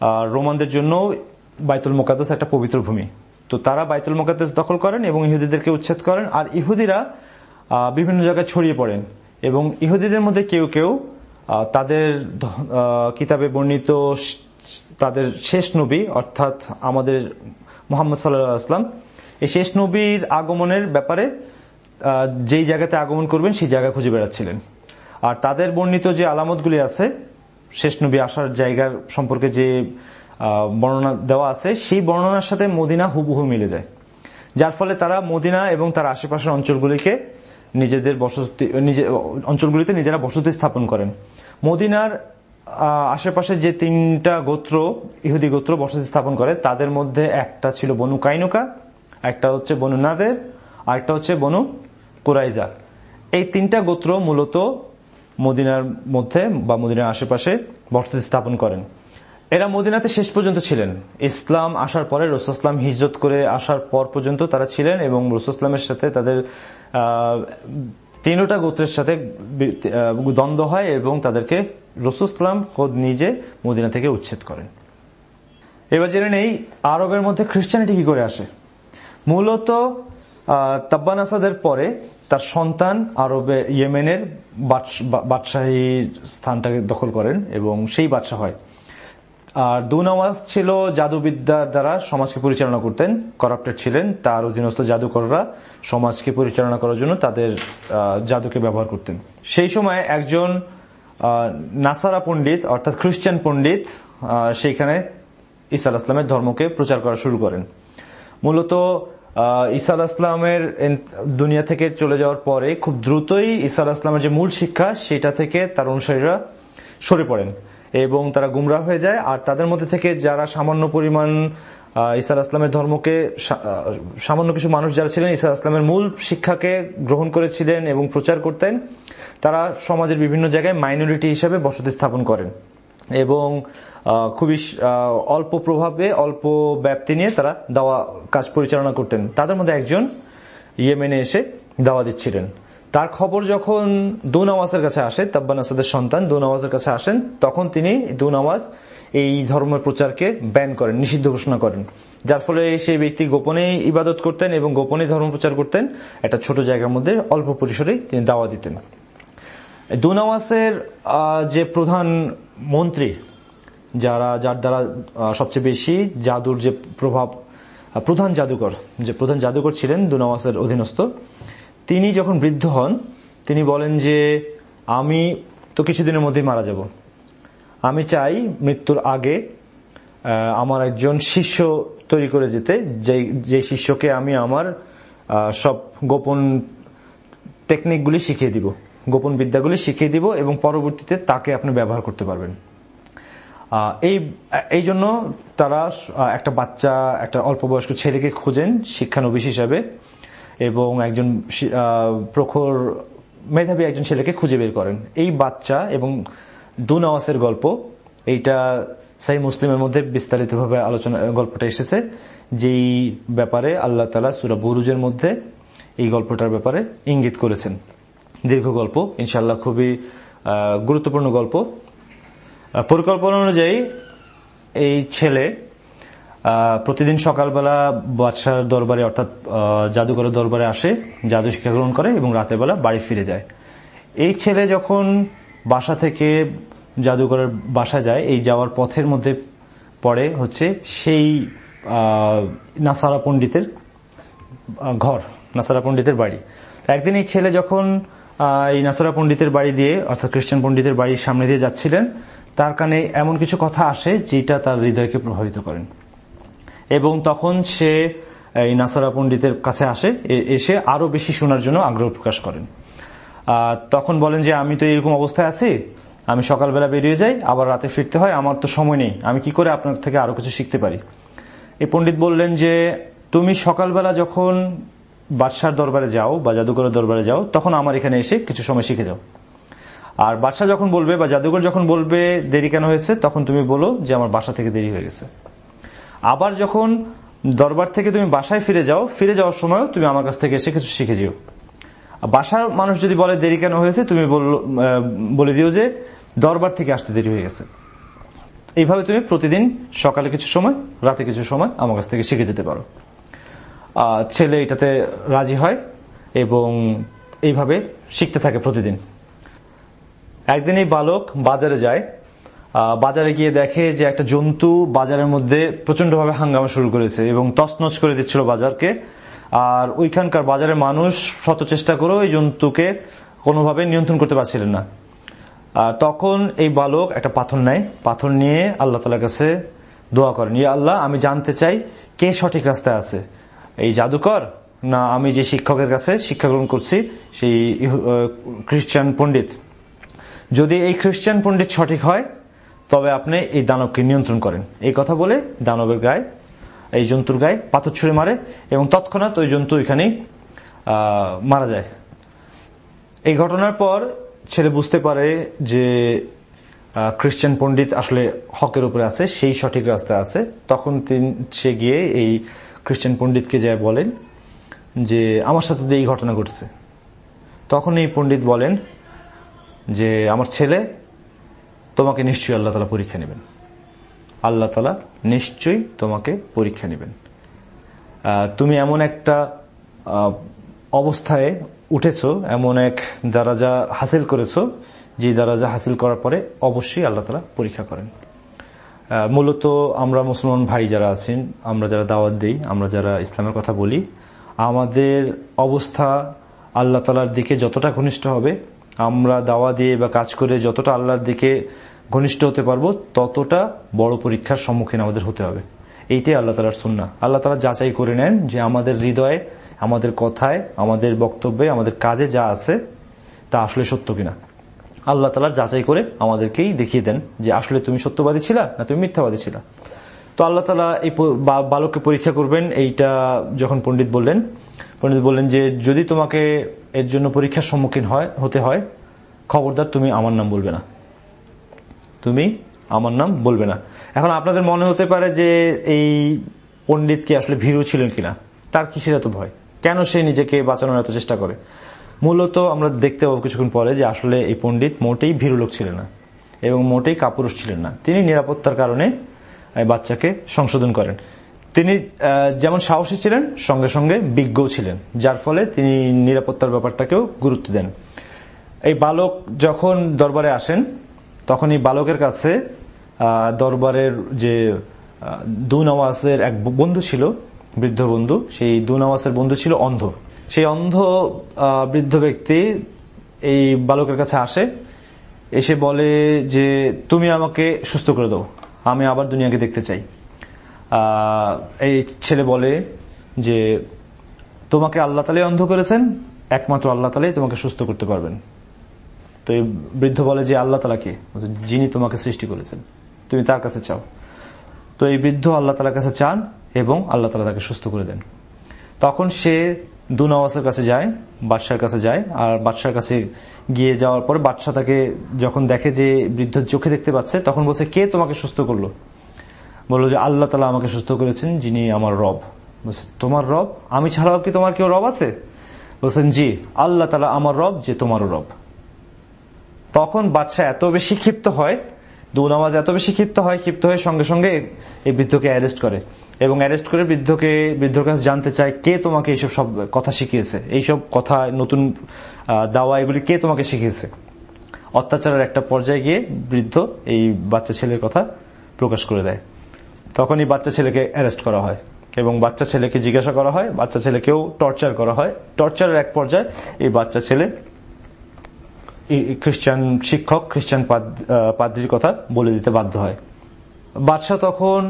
আর রোমানদের জন্য বাইতুল মোকাদ্দেস একটা পবিত্র ভূমি। তো তারা বাইতুল মোকাদ্দেস দখল করেন এবং ইহুদিদেরকে উচ্ছেদ করেন। আর ইহুদিরা বিভিন্ন জায়গায় ছড়িয়ে পড়েন। এবং ইহুদিদের মধ্যে কেউ কেউ তাদের কিতাবে বর্ণিত তাদের শেষ নবী, অর্থাৎ আমাদের মোহাম্মদ সাল্লাহ আসলাম এই শেষ নবীর আগমনের ব্যাপারে যেই জায়গাতে আগমন করবেন, সেই জায়গা খুঁজে বেড়াচ্ছিলেন। আর তাদের বর্ণিত যে আলামতগুলি আছে, শেষ নবী আসার জায়গার সম্পর্কে যে বর্ণনা দেওয়া আছে, সেই বর্ণনার সাথে মদিনা হুবহু মিলে যায়। যার ফলে তারা মদিনা এবং তার আশেপাশের অঞ্চলগুলিকে নিজেদের বসতি, নিজে, অঞ্চলগুলিতে নিজেরা বসতি স্থাপন করেন। মদিনার আশেপাশে যে তিনটা গোত্র, ইহুদি গোত্র বসতি স্থাপন করে, তাদের মধ্যে একটা ছিল বনু কাইনুকা, একটা হচ্ছে বনু নাদের, আর একটা হচ্ছে বনু কুরাইজা। এই তিনটা গোত্র মূলত মদিনার মধ্যে বা মদিনার আশেপাশে বসতি স্থাপন করেন। এরা মদিনাতে শেষ পর্যন্ত ছিলেন। ইসলাম আসার পরে রসুলাম হিজরত করে আসার পর পর্যন্ত তারা ছিলেন এবং রসুলামের সাথে তাদের তিনটা গোত্রের সাথে দ্বন্দ্ব হয় এবং তাদেরকে রসুলাম খোদ নিজে মদিনা থেকে উচ্ছেদ করেন। এবার জেনে নেই, আরবের মধ্যে খ্রিস্টানিটি কি করে আসে? মূলত তাব্বান আসাদের পরে তার সন্তান আরবে, ইয়েমেনের বাদশাহীর স্থানটাকে দখল করেন এবং সেই বাদশাহ হয়। আর দুনওয়াজ ছিল জাদুবিদ্যার দ্বারা সমাজকে পরিচালনা করতেন। করাপ্টেড ছিলেন তার অধীনস্থ জাদুকররা সমাজকে পরিচালনা করার জন্য তাদের জাদুকে ব্যবহার করতেন। সেই সময় একজন নাসারা পণ্ডিত, অর্থাৎ খ্রিস্টান পণ্ডিত সেইখানে ইসা আল ইসলামের ধর্মকে প্রচার করা শুরু করেন। মূলত আল ইসলামের দুনিয়া থেকে চলে যাওয়ার পরে খুব দ্রুতই ঈসা আল ইসলামের যে মূল শিক্ষা, সেটা থেকে তার অনুসারীরা সরে পড়েন। এবং তারা গুমরা হয়ে যায়। আর তাদের মধ্যে থেকে যারা সামান্য পরিমাণ আহ, আসলামের ধর্মকে সামান্য কিছু মানুষ যারা ছিলেন ঈসা আসলামের মূল শিক্ষাকে গ্রহণ করেছিলেন এবং প্রচার করতেন তারা সমাজের বিভিন্ন জায়গায় মাইনরিটি হিসেবে বসতি স্থাপন করেন। এবং খুবই অল্প প্রভাবে অল্প ব্যাপ্তি নিয়ে তারা দাওয়া কাজ পরিচালনা করতেন। তাদের মধ্যে একজন ইয়েমেনে এসে দাওয়া দিচ্ছিলেন। তার খবর যখন দুনওয়াজের কাছে আসে তাব্বান আসাদের সন্তান দুনওয়াজের কাছে আসেন, তখন তিনি দুনওয়াজ এই ধর্মের প্রচারকে ব্যান করেন, নিষিদ্ধ ঘোষণা করেন। যার ফলে সেই ব্যক্তি গোপনে ইবাদত করতেন এবং গোপনে ধর্ম প্রচার করতেন, একটা ছোট জায়গার মধ্যে অল্প পরিসরে তিনি দাওয়া দিতেন। দুনওয়াসের যে প্রধান মন্ত্রী, যারা, যার দ্বারা সবচেয়ে বেশি জাদুর যে প্রভাব প্রধান জাদুকর, যে প্রধান জাদুকর ছিলেন দুনওয়াসের অধীনস্থ তিনি যখন বৃদ্ধ হন, তিনি বলেন যে, আমি তো কিছুদিনের মধ্যেই মারা যাব। আমি চাই মৃত্যুর আগে আমার একজন শিষ্য তৈরি করে যেতে যে শিষ্যকে আমি আমার সব গোপন টেকনিকগুলি শিখিয়ে দিব, গোপন বিদ্যাগুলি শিখিয়ে দিব এবং পরবর্তীতে তাকে আপনি ব্যবহার করতে পারবেন। এই এই জন্য তারা একটা বাচ্চা, একটা অল্প বয়স্ক ছেলেকে খোঁজেন শিক্ষানবিশ হিসাবে। এবং একজন প্রখর মেধাবী একজন ছেলেকে খুঁজে বের করেন। এই বাচ্চা এবং দুনওয়াসের গল্প, এইটা সাই মুসলিমের মধ্যে বিস্তারিতভাবে আলোচনা, গল্পটা এসেছে, যেই ব্যাপারে আল্লাহ তালা সুরা বুরুজের মধ্যে এই গল্পটার ব্যাপারে ইঙ্গিত করেছেন। দীর্ঘ গল্প ইনশাল্লাহ খুবই গুরুত্বপূর্ণ গল্প। পরিকল্পনা অনুযায়ী এই ছেলে প্রতিদিন সকালবেলা বাদশার দরবারে, অর্থাৎ জাদুঘরের দরবারে আসে, জাদু শিক্ষা গ্রহণ করে এবং রাতের বেলা বাড়ি ফিরে যায়। এই ছেলে যখন বাসা থেকে জাদুঘরের বাসা যায়, এই যাওয়ার পথের মধ্যে পড়ে হচ্ছে সেই নাসারা পণ্ডিতের ঘর, নাসারা পণ্ডিতের বাড়ি। একদিন এই ছেলে যখন এই নাসারা পণ্ডিতের বাড়ি দিয়ে, অর্থাৎ খ্রিস্টান পণ্ডিতের বাড়ির সামনে দিয়ে যাচ্ছিলেন, তার কানে এমন কিছু কথা আসে যেটা তার হৃদয়কে প্রভাবিত করেন। এবং তখন সে, এই নাসারা পণ্ডিতের কাছে আসে এসে আরও বেশি শোনার জন্য আগ্রহ প্রকাশ করেন। তখন বলেন যে, আমি তো এরকম অবস্থায় আছি, আমি সকালবেলা বেরিয়ে যাই, আবার রাতে ফিরতে হয়, আমার তো সময় নেই, আমি কি করে আপনার থেকে আরও কিছু শিখতে পারি? এই পণ্ডিত বললেন যে, তুমি সকালবেলা যখন বাদশার দরবারে যাও বা জাদুঘরের দরবারে যাও, তখন আমার এখানে এসে কিছু সময় শিখে যাও। আর বাদশাহ যখন বলবে বা জাদুঘর যখন বলবে, দেরি কেন হয়েছে? তখন তুমি বলো যে, আমার বাসা থেকে দেরি হয়ে গেছে। আবার যখন দরবার থেকে তুমি বাসায় ফিরে যাও, ফিরে যাওয়ার সময় তুমি আমার কাছ থেকে এসে কিছু শিখে যেও। বাসার মানুষ যদি বলে, দেরি কেন হয়েছে? তুমি বলে দিও যে, দরবার থেকে আসতে দেরি হয়ে গেছে। এইভাবে তুমি প্রতিদিন সকালে কিছু সময়, রাতে কিছু সময় আমার কাছ থেকে শিখে যেতে পারো। ছেলে এটাতে রাজি হয় এবং এইভাবে শিখতে থাকে প্রতিদিন। একদিন এই বালক বাজারে যায় বাজারে গিয়ে দেখে যে একটা জন্তু বাজারের মধ্যে প্রচন্ডভাবে হাঙ্গামা শুরু করেছে এবং তছনছ করে দিচ্ছিল বাজারকে। আর ওইখানকার বাজারের মানুষ শত চেষ্টা করেও এই জন্তুকে কোনোভাবে নিয়ন্ত্রণ করতে পারছিলেন না। আর তখন এই বালক একটা পাথর নেয়। পাথর নিয়ে আল্লাহ তালার কাছে দোয়া করেন, ইয়া আল্লাহ, আমি জানতে চাই কে সঠিক রাস্তায় আছে? এই জাদুকর না আমি যে শিক্ষকের কাছে শিক্ষা গ্রহণ করছি, সেই খ্রিস্টান পণ্ডিত? যদি এই খ্রিস্টান পণ্ডিত সঠিক হয় তবে আপনি এই দানবকে নিয়ন্ত্রণ করেন। এই কথা বলে দানবের গায়ে এই জন্তুর গায়ে পাথর ছুঁড়ে মারে এবং তৎক্ষণাৎ ওই জন্তু আহ, মারা যায়। এই ঘটনার পর ছেলে বুঝতে পারে যে খ্রিস্টান পণ্ডিত আসলে হকের উপরে আছে সেই সঠিক রাস্তা আছে। তখন সে গিয়ে এই খ্রিস্টান পণ্ডিতকে যায় বলেন যে আমার সাথে এই ঘটনা ঘটছে। তখন এই পণ্ডিত বলেন যে আমার ছেলে তোমাকে নিশ্চয়ই আল্লাহ তালা পরীক্ষা নেবেন। আল্লাহ তালা নিশ্চয়ই তোমাকে পরীক্ষা নেবেন। তুমি এমন একটা অবস্থায় উঠেছো, এমন এক দারাজা হাসিল করেছ, যে দারাজা হাসিল করার পরে অবশ্যই আল্লাহ তালা পরীক্ষা করেন। মূলত আমরা মুসলমান ভাই যারা আছেন, আমরা যারা দাওয়াত দেই, আমরা যারা ইসলামের কথা বলি, আমাদের অবস্থা আল্লাহ তালার দিকে যতটা ঘনিষ্ঠ হবে আমরা দাওয়া দিয়ে বা কাজ করে যতটা আল্লাহর দিকে ঘনিষ্ঠ হতে পারব, ততটা বড় পরীক্ষার সম্মুখীন আমাদের হতে হবে। এইটাই আল্লাহ তালার সুন্না আল্লাহ তালা যাচাই করে নেন যে আমাদের হৃদয়ে, আমাদের কথায়, আমাদের বক্তব্যে, আমাদের কাজে যা আছে, তা আসলে সত্য কিনা। আল্লাহ তালা যাচাই করে আমাদেরকেই দেখিয়ে দেন যে আসলে তুমি সত্যবাদী ছিলা না তুমি মিথ্যাবাদী ছিলা। তো আল্লাহ তালা এই বালককে পরীক্ষা করবেন। এইটা যখন পণ্ডিত বললেন পণ্ডিত বললেন যে, যদি তোমাকে এর জন্য পরীক্ষার সম্মুখীন হয়, হতে হয়, খবরদার তুমি আমার নাম বলবে না। তুমি আমার নাম বলবে না। এখন আপনাদের মনে হতে পারে যে, এই পণ্ডিত কি আসলে ভীরু ছিলেন কিনা? তার কিসের এত ভয়? কেন সে নিজেকে বাঁচানোর এত চেষ্টা করে? মূলত আমরা দেখতে পাবো কিছুক্ষণ পরে যে, আসলে এই পণ্ডিত মোটেই ভীরু লোক ছিলেন না এবং মোটেই কাপুরুষ ছিলেন না। তিনি নিরাপত্তার কারণে বাচ্চাকে সংশোধন করেন। তিনি যেমন সাহসী ছিলেন সঙ্গে সঙ্গে বিজ্ঞও ছিলেন যার ফলে তিনি নিরাপত্তার ব্যাপারটাকেও গুরুত্ব দেন। এই বালক যখন দরবারে আসেন তখন এই বালকের কাছে দরবারের যে আহ, দু নওয়াজের এক বন্ধু ছিল বৃদ্ধ বন্ধু সেই দু নওয়াজের বন্ধু ছিল অন্ধ। সেই অন্ধ বৃদ্ধ ব্যক্তি এই বালকের কাছে আসে এসে বলে যে তুমি আমাকে সুস্থ করে দাও আমি আবার দুনিয়াকে দেখতে চাই। এই ছেলে বলে যে, তোমাকে আল্লাহ তালে অন্ধ করেছেন, একমাত্র আল্লাহ তালে তোমাকে সুস্থ করতে পারবেন। তো এই বৃদ্ধ বলে যে, আল্লাহ তালাকে যিনি তোমাকে সৃষ্টি করেছেন, তুমি তার কাছে চাও। তো এই বৃদ্ধ আল্লাহ তালার কাছে চান এবং আল্লাহ তালা তাকে সুস্থ করে দেন। তখন সে দু নওয়াজের কাছে যায়, বাদশার কাছে যায়, আর বাদশার কাছে গিয়ে যাওয়ার পর বাদশা তাকে যখন দেখে যে বৃদ্ধ চোখে দেখতে পাচ্ছে, তখন বলছে, কে তোমাকে সুস্থ করল? বলল যে আল্লাহ তালা আমাকে সুস্থ করেছেন, যিনি আমার রব। বলছে, তোমার রব? আমি ছাড়াও কি তোমার কেউ রব আছে? বলছেন, জি, আল্লাহ তালা আমার রব যে তোমারও রব। তখন বাচ্চা এত বেশি ক্ষিপ্ত হয়, দু নামাজ এত বেশি ক্ষিপ্ত হয়, ক্ষিপ্ত হয়ে সঙ্গে সঙ্গে এই বৃদ্ধকে অ্যারেস্ট করে। এবং অ্যারেস্ট করে বৃদ্ধকে, বৃদ্ধর কাছে জানতে চায়, কে তোমাকে এইসব সব কথা শিখিয়েছে? এইসব কথা নতুন দাওয়া এগুলি কে তোমাকে শিখিয়েছে? অত্যাচারের একটা পর্যায়ে গিয়ে বৃদ্ধ এই বাচ্চা ছেলের কথা প্রকাশ করে দেয়। তখন এই বাচ্চা ছেলেকে অ্যারেস্ট করা হয় এবং বাচ্চা ছেলেকে জিজ্ঞাসা করা হয়, বাচ্চা ছেলেকেও টর্চার করা হয়। টর্চারের এক পর্যায়ে এই বাচ্চা ছেলে খ্রিস্টান শিক্ষক, খ্রিস্টান পাদ্রির কথা বলে দিতে বাধ্য হয়। বাদশাহ তখন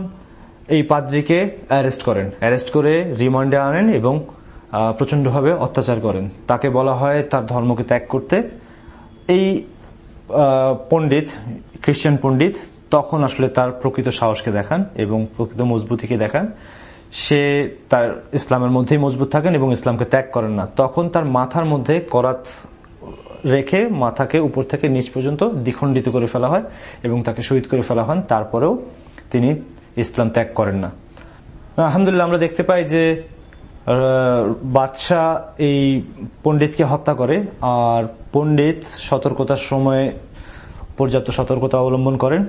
এই পাদ্রিকে অ্যারেস্ট করেন। অ্যারেস্ট করে রিমান্ডে আনেন এবং প্রচণ্ডভাবে অত্যাচার করেন। তাকে বলা হয় তার ধর্মকে ত্যাগ করতে। এই পণ্ডিত, খ্রিস্টান পণ্ডিত তখন আসলে তার প্রকৃত সাহসকে দেখান এবং প্রকৃত মজবুতিকে দেখান। সে তার ইসলামের মধ্যেই মজবুত থাকেন এবং ইসলামকে ত্যাগ করেন না। তখন তার মাথার মধ্যে করাত রেখে মাথাকে উপর থেকে নিচ পর্যন্ত দ্বিখণ্ডিত করে ফেলা হয় এবং তাকে শহীদ করে ফেলা হন। তারপরেও তিনি ইসলাম ত্যাগ করেন না। আলহামদুলিল্লাহ আমরা দেখতে পাই যে বাদশাহ এই পণ্ডিতকে হত্যা করে আর পণ্ডিত সতর্কতার সময় পর্যাপ্ত সতর্কতা অবলম্বন করেন।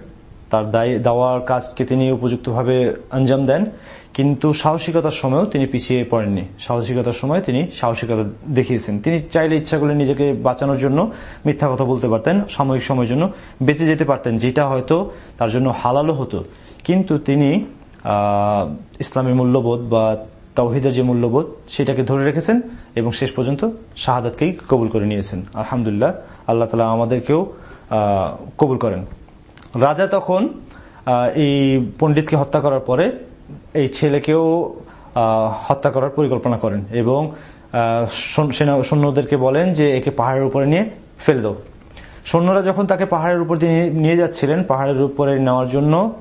তার দেওয়ার কাজকে তিনি উপযুক্তভাবে আঞ্জাম দেন, কিন্তু সাহসিকতার সময়ও তিনি পিছিয়ে পড়েননি। সাহসিকতার সময় তিনি সাহসিকতা দেখিয়েছেন। তিনি চাইলে ইচ্ছা করলে নিজেকে বাঁচানোর জন্য মিথ্যা কথা বলতে পারতেন, সাময়িক সময়ের জন্য বেঁচে যেতে পারতেন, যেটা হয়তো তার জন্য হালালও হতো। কিন্তু তিনি ইসলামী মূল্যবোধ বা তাওহিদের যে মূল্যবোধ, সেটাকে ধরে রেখেছেন এবং শেষ পর্যন্ত শাহাদাতকেই কবুল করে নিয়েছেন। আলহামদুলিল্লাহ, আল্লাহ তালা আমাদেরকেও কবুল করেন। রাজা তখন এই পণ্ডিতকে হত্যা করার পরে এই ছেলেকেও হত্যা করার পরিকল্পনা করেন এবং সেনা সৈন্যদেরকে বলেন যে একে পাহাড়ের উপরে নিয়ে ফেলে দাও। সৈন্যরা যখন তাকে পাহাড়ের উপর দিয়ে নিয়ে যাচ্ছিলেন, পাহাড়ের উপরে নেওয়ার জন্য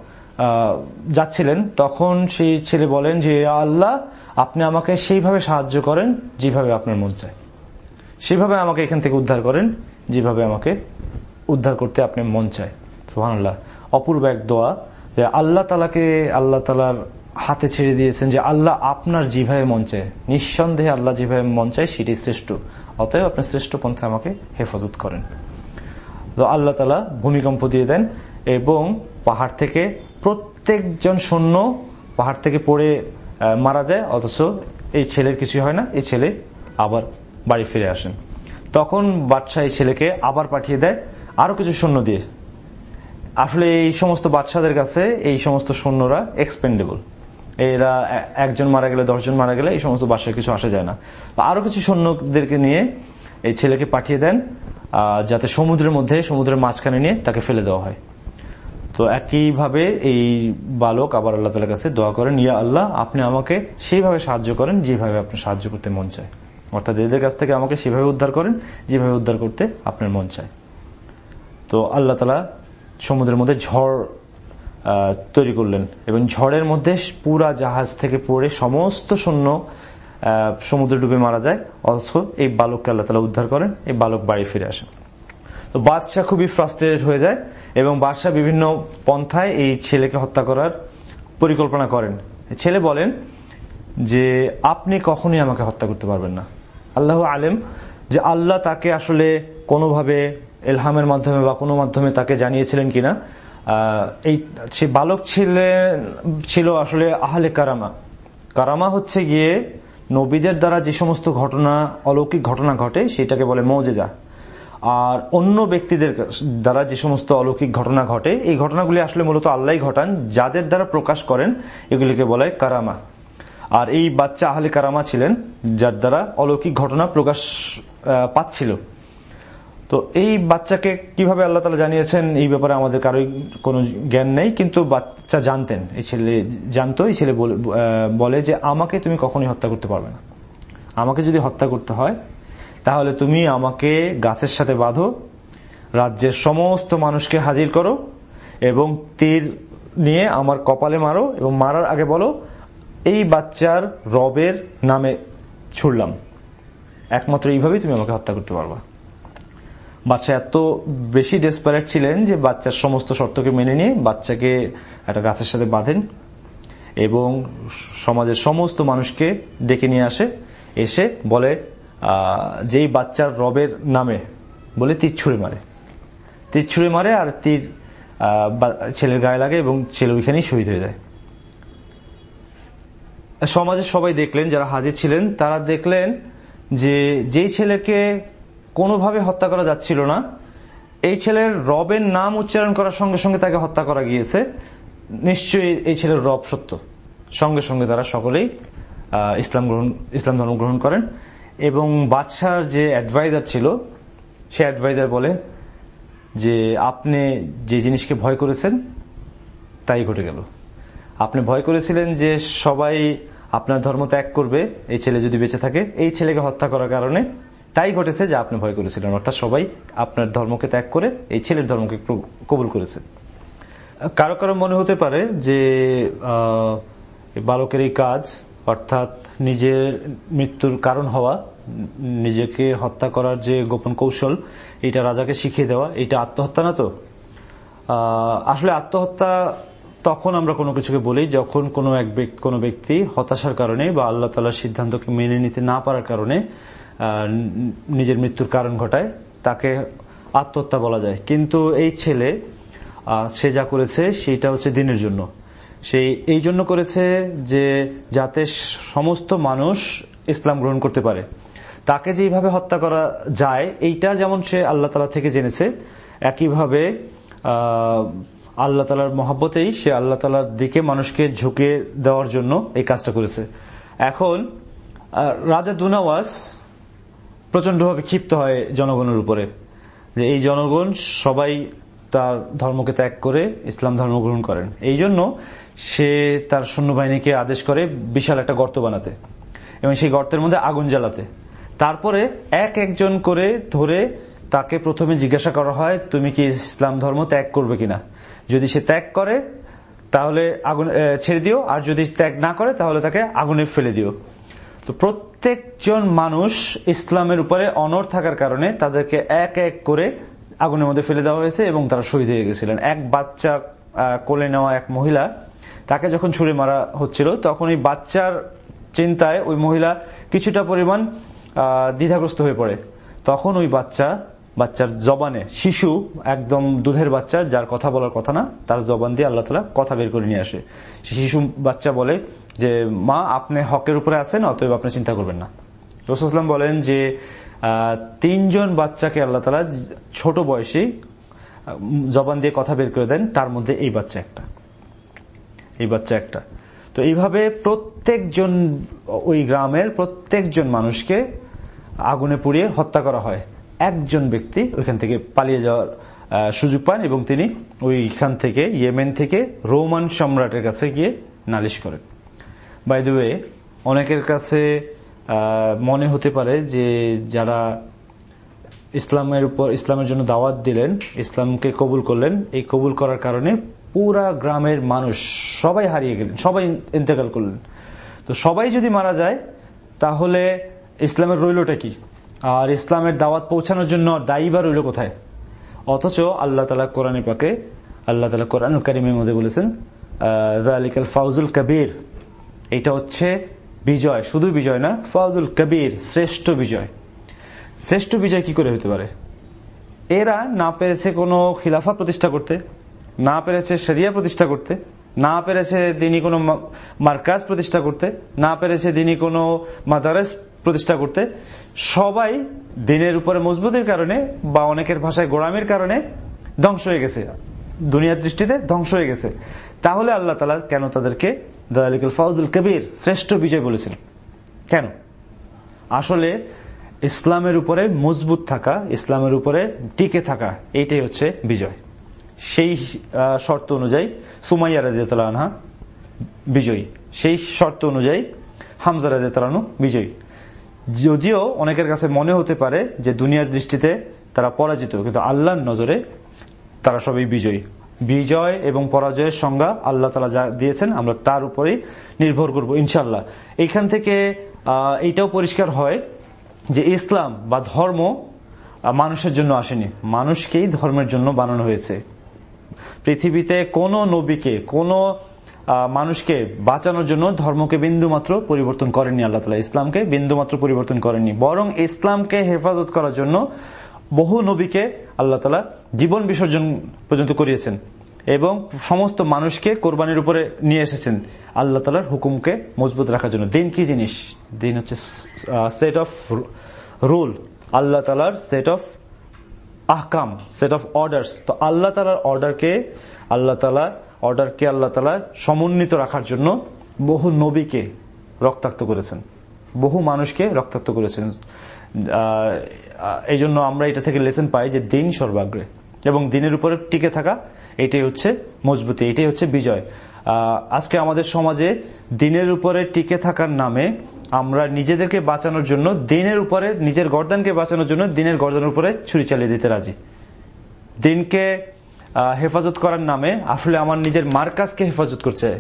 যাচ্ছিলেন, তখন সেই ছেলে বলেন যে "ইয়া আল্লাহ, আপনি আমাকে সেইভাবে সাহায্য করেন যেভাবে আপনার মন চায়। সেভাবে আমাকে এখান থেকে উদ্ধার করেন যেভাবে আমাকে উদ্ধার করতে আপনি মন চায়। সুবহানাল্লাহ। অপূর্ব এক দোয়া যে আল্লাহ তালাকে আল্লাহ তালার হাতে ছেড়ে দিয়েছেন যে আল্লাহ আপনার যেভাবে মন চায় নিঃসন্দেহে আল্লাহ যেভাবে মন চায় সেটি শ্রেষ্ঠ। অতএব আপনি শ্রেষ্ঠ পন্থে আমাকে হেফাজত করেন। তো আল্লাহ তালা ভূমিকম্প দিয়ে দেন এবং পাহাড় থেকে প্রত্যেকজন সৈন্য পাহাড় থেকে পড়ে মারা যায়, অথচ এই ছেলের কিছু হয় না, এই ছেলে আবার বাড়ি ফিরে আসেন। তখন বাদশাহ এই ছেলেকে আবার পাঠিয়ে দেয় আরও কিছু সৈন্য দিয়ে। আসলে এই সমস্ত বাচ্চাদের কাছে এই সমস্ত সৈন্যরা এক্সপেন্ডেবল এরা একজন মারা গেলে, দশজন মারা গেলে এই সমস্ত বাসায় কিছু আসা যায় না। আরও কিছু সৈন্যদেরকে নিয়ে এই ছেলেকে পাঠিয়ে দেন যাতে সমুদ্রের মধ্যে, সমুদ্রের মাঝখানে নিয়ে তাকে ফেলে দেওয়া হয়। তো একইভাবে এই বালক আবার আল্লাহ তালার কাছে দোয়া করেন, ইয়া আল্লাহ, আপনি আমাকে সেইভাবে সাহায্য করেন যেভাবে আপনি সাহায্য করতে মন চায়। অর্থাৎ এদের কাছ থেকে আমাকে সেভাবে উদ্ধার করেন, যেভাবে উদ্ধার করতে আপনার মন চায়। তো আল্লাহ তালা সমুদ্রের মধ্যে ঝড় তৈরি করলেন। এবং ঝড়ের মধ্যে পুরা জাহাজ থেকে পড়ে সমস্ত সৈন্য সমুদ্রে ডুবে মারা যায়। অথচ এই বালককে আল্লাহ তালা উদ্ধার করেন, এই বালক বাড়ি ফিরে আসেন। তো বাদশাহ খুবই ফ্রাস্ট্রেটেড হয়ে যায় এবং বাদশাহ বিভিন্ন পন্থায় এই ছেলেকে হত্যা করার পরিকল্পনা করেন। ছেলে বলেন যে, আপনি কখনোই আমাকে হত্যা করতে পারবেন না। আল্লাহ আলেম যে আল্লাহ তাকে আসলে কোনোভাবে এলহামের মাধ্যমে বা কোনো মাধ্যমে তাকে জানিয়েছিলেন কিনা এই সে বালক ছিলেন ছিল আসলে আহলে কারামা। কারামা হচ্ছে গিয়ে নবীদের দ্বারা যে সমস্ত ঘটনা, অলৌকিক ঘটনা ঘটে, সেটাকে বলে মৌজেজা। আর অন্য ব্যক্তিদের দ্বারা যে সমস্ত অলৌকিক ঘটনা ঘটে, এই ঘটনাগুলি আসলে মূলত আল্লাহ ঘটান, যাদের দ্বারা প্রকাশ করেন, এগুলিকে বলে কারামা। আর এই বাচ্চা আহলে কারামা ছিলেন, যার দ্বারা অলৌকিক ঘটনা প্রকাশ পাচ্ছিল। তো এই বাচ্চাকে কীভাবে আল্লাহ তালা জানিয়েছেন? এই ব্যাপারে আমাদের কারোই কোনো জ্ঞান নেই, কিন্তু বাচ্চা জানতেন। এই ছেলে জানতো, এই ছেলে বলে- বলে যে, আমাকে তুমি কখনোই হত্যা করতে পারবে না। আমাকে যদি হত্যা করতে হয়, তাহলে তুমি আমাকে গাছের সাথে বাঁধো, রাজ্যের সমস্ত মানুষকে হাজির করো এবং তীর নিয়ে আমার কপালে মারো এবং মারার আগে বলো, এই বাচ্চার রবের নামে ছুড়লাম। একমাত্র এইভাবেই তুমি আমাকে হত্যা করতে পারবা। বাচ্চা এত বেশি ডেসপারেট ছিলেন যে বাচ্চার সমস্ত শর্তকে মেনে নিয়ে বাচ্চাকে একটা গাছের সাথে বাঁধেন এবং সমাজের সমস্ত মানুষকে ডেকে নিয়ে আসে, এসে বলে যেই বাচ্চার রবের নামে বলে তীর ছুঁড়ে মারে। তীর ছুঁড়ে মারে আর তীর ছেলের গায়ে লাগে এবং ছেলে ওইখানেই শহীদ হয়ে যায়। সমাজের সবাই দেখলেন, যারা হাজির ছিলেন, তারা দেখলেন যে যেই ছেলেকে কোনোভাবে হত্যা করা যাচ্ছিল না। এই ছেলের রবের নাম উচ্চারণ করার সঙ্গে সঙ্গে তাকে হত্যা করা গিয়েছে। নিশ্চয়ই এই ছেলের রব সত্য। সঙ্গে সঙ্গে তারা সকলেই ইসলাম গ্রহণ, ইসলাম ধর্ম গ্রহণ করেন। এবং বাদশার যে অ্যাডভাইজার ছিল, সে অ্যাডভাইজার বলে যে, আপনি যে জিনিসকে ভয় করেছেন, তাই ঘটে গেল। আপনি ভয় করেছিলেন যে সবাই আপনার ধর্ম ত্যাগ করবে, এই ছেলে যদি বেঁচে থাকে, এই ছেলেকে হত্যা করার কারণে তাই ঘটেছে যে আপনি ভয় করেছিলেন, অর্থাৎ সবাই আপনার ধর্মকে ত্যাগ করে এই ছেলের ধর্মকে কবুল করেছে। কারও কারও মনে হতে পারে যে বালকের এই কাজ, অর্থাৎ নিজের মৃত্যুর কারণ হওয়া, নিজেকে হত্যা করার যে গোপন কৌশল, এটা রাজাকে শিখিয়ে দেওয়া, এটা আত্মহত্যা না তো? আসলে আত্মহত্যা তখন আমরা কোনো কিছুকে বলি যখন কোনো এক ব্যক্তি, কোনো ব্যক্তি হতাশার কারণে বা আল্লাহ তালার সিদ্ধান্তকে মেনে নিতে না পারার কারণে নিজের মৃত্যুর কারণ ঘটায়, তাকে আত্মহত্যা বলা যায়। কিন্তু এই ছেলে সে যা করেছে সেটা হচ্ছে দিনের জন্য। সেই এই জন্য করেছে যে, যাতে সমস্ত মানুষ ইসলাম গ্রহণ করতে পারে। তাকে যেভাবে হত্যা করা যায়, এইটা যেমন সে আল্লাহ তালা থেকে জেনেছে, একইভাবে আল্লাহ তালার মহাব্বতেই সে আল্লাহ তালার দিকে মানুষকে ঝুঁকে দেওয়ার জন্য এই কাজটা করেছে। এখন রাজা দুনাওয়াজ প্রচন্ডভাবে ক্ষিপ্ত হয় জনগণের উপরে, যে এই জনগণ সবাই তার ধর্মকে ত্যাগ করে ইসলাম ধর্ম গ্রহণ করেন। এই জন্য সে তার সৈন্যবাহিনীকে আদেশ করে বিশাল একটা গর্ত বানাতে এবং সেই গর্তের মধ্যে আগুন জ্বালাতে। তারপরে এক একজন করে ধরে তাকে প্রথমে জিজ্ঞাসা করা হয়, তুমি কি ইসলাম ধর্ম ত্যাগ করবে কিনা? যদি সে ত্যাগ করে, তাহলে আগুন ছেড়ে দিও, আর যদি ত্যাগ না করে, তাহলে তাকে আগুনে ফেলে দিও। তো প্রত্যেকজন মানুষ ইসলামের উপরে অনর থাকার কারণে তাদেরকে এক এক করে আগুনের মধ্যে ফেলে দেওয়া হয়েছে এবং তারা শহীদ হয়ে গেছিলেন। এক বাচ্চা কোলে নেওয়া এক মহিলা, তাকে যখন ছুড়ে মারা হচ্ছিল, তখন ওই বাচ্চার চিন্তায় ওই মহিলা কিছুটা পরিমাণ দ্বিধাগ্রস্ত হয়ে পড়ে। তখন ওই বাচ্চা, বাচ্চার জবানে, শিশু, একদম দুধের বাচ্চা, যার কথা বলার কথা না, তার জবান দিয়ে আল্লাহ তালা কথা বের করে নিয়ে আসে। শিশু বাচ্চা বলে যে মা, আপনি হকের উপরে আছেন, অতএব আপনি চিন্তা করবেন না। রসুলাম বলেন যে তিনজন বাচ্চাকে আল্লাহ তালা ছোট বয়সে জবান দিয়ে কথা বের করে দেন, তার মধ্যে এই বাচ্চা একটা। এই বাচ্চা একটা। তো এইভাবে প্রত্যেকজন ওই গ্রামের প্রত্যেকজন মানুষকে আগুনে পুড়িয়ে হত্যা করা হয়। একজন ব্যক্তি ওইখান থেকে পালিয়ে যাওয়ার সুযোগ পান এবং তিনি ওইখান থেকে, ইয়েমেন থেকে রোমান সম্রাটের কাছে গিয়ে নালিশ করেন। বাই দ্য ওয়ে অনেকের কাছে মনে হতে পারে যে যারা ইসলামের উপর, ইসলামের জন্য দাওয়াত দিলেন, ইসলামকে কবুল করলেন, এই কবুল করার কারণে পুরা গ্রামের মানুষ সবাই হারিয়ে গেলেন, সবাই ইন্তেকাল করলেন। তো সবাই যদি মারা যায়, তাহলে ইসলামের রইলটা কি? আর ইসলামের দাওয়াত পৌঁছানোর জন্য দায়ী বা রইল কোথায়? অথচ আল্লাহ তালা কোরআনে পাকে, আল্লাহ তালা কোরআন কারিমের মধ্যে বলেছেন আলিকাল ফাউজুল কবির। এটা হচ্ছে বিজয়, শুধু বিজয় না ফাউজুল কবির, শ্রেষ্ঠ বিজয়। শ্রেষ্ঠ বিজয় কি করে হতে পারে? এরা না পেরেছে কোনো খিলাফা প্রতিষ্ঠা করতে, না পেরেছে শরিয়া প্রতিষ্ঠা করতে, না পেরেছে তিনি কোনো মার্কাজ প্রতিষ্ঠা করতে, না পেরেছে তিনি কোনো মাদারেস প্রতিষ্ঠা করতে। সবাই দিনের উপরে মজবুতির কারণে বা অনেকের ভাষায় গোড়ামির কারণে ধ্বংস হয়ে গেছে। দুনিয়ার দৃষ্টিতে ধ্বংস হয়ে গেছে। তাহলে আল্লাহ তালা কেন তাদেরকে দালিকুল ফাউজুল কবির শ্রেষ্ঠ বিজয় বলেছেন কেন? আসলে ইসলামের উপরে মজবুত থাকা, ইসলামের উপরে টিকে থাকা এইটাই হচ্ছে বিজয়। সেই শর্ত অনুযায়ী সুমাইয়া রাজিয়াল আনহা বিজয়ী। সেই শর্ত অনুযায়ী হামজা রাজিয়ালু বিজয়ী। যদিও অনেকের কাছে মনে হতে পারে যে দুনিয়ার দৃষ্টিতে তারা পরাজিত, কিন্তু আল্লাহর নজরে তারা সবই বিজয়ী। বিজয় এবং পরাজয়ের সংজ্ঞা আল্লাহ তালা যা দিয়েছেন আমরা তার উপরেই নির্ভর করব ইনশাল্লাহ এইখান থেকে আহ, এইটাও পরিষ্কার হয় যে ইসলাম বা ধর্ম মানুষের জন্য আসেনি। মানুষকেই ধর্মের জন্য বানানো হয়েছে। পৃথিবীতে কোন নবীকে কোন মানুষকে বাঁচানোর জন্য ধর্মকে বিন্দুমাত্র পরিবর্তন করেনি আল্লাহ তালা ইসলামকে বিন্দুমাত্র পরিবর্তন করেনি বরং ইসলামকে হেফাজত করার জন্য বহু নবীকে আল্লাহ তালা জীবন বিসর্জন পর্যন্ত করিয়েছেন এবং সমস্ত মানুষকে কোরবানির উপরে নিয়ে এসেছেন। আল্লাহ তালার হুকুমকে মজবুত রাখার জন্য। দিন কি জিনিস? দিন হচ্ছে সেট অফ রুল আল্লাহ তালার সেট অফ আহকাম সেট অফ অর্ডার্স তো আল্লাহ তালার অর্ডারকে আল্লাহ তালা অর্ডারকে আল্লাহ তালা সমন্বিত রাখার জন্য বহু নবীকে রক্তাক্ত করেছেন। বহু মানুষকে রক্তাক্ত করেছেন। এই জন্য আমরা এটা থেকে লেসন পাই যে দিন সর্বাগ্রে এবং দিনের উপরে টিকে থাকা, এটাই হচ্ছে মজবুতি, এটাই হচ্ছে বিজয়। আজকে আমাদের সমাজে দিনের উপরে টিকে থাকার নামে আমরা নিজেদেরকে বাঁচানোর জন্য, দিনের উপরে, নিজের গর্দানকে বাঁচানোর জন্য দিনের গর্দানের উপরে ছুরি চালিয়ে দিতে রাজি। দিনকে হেফাজত করার নামে আসলে আমার নিজের মার্কাজকে হেফাজত চাই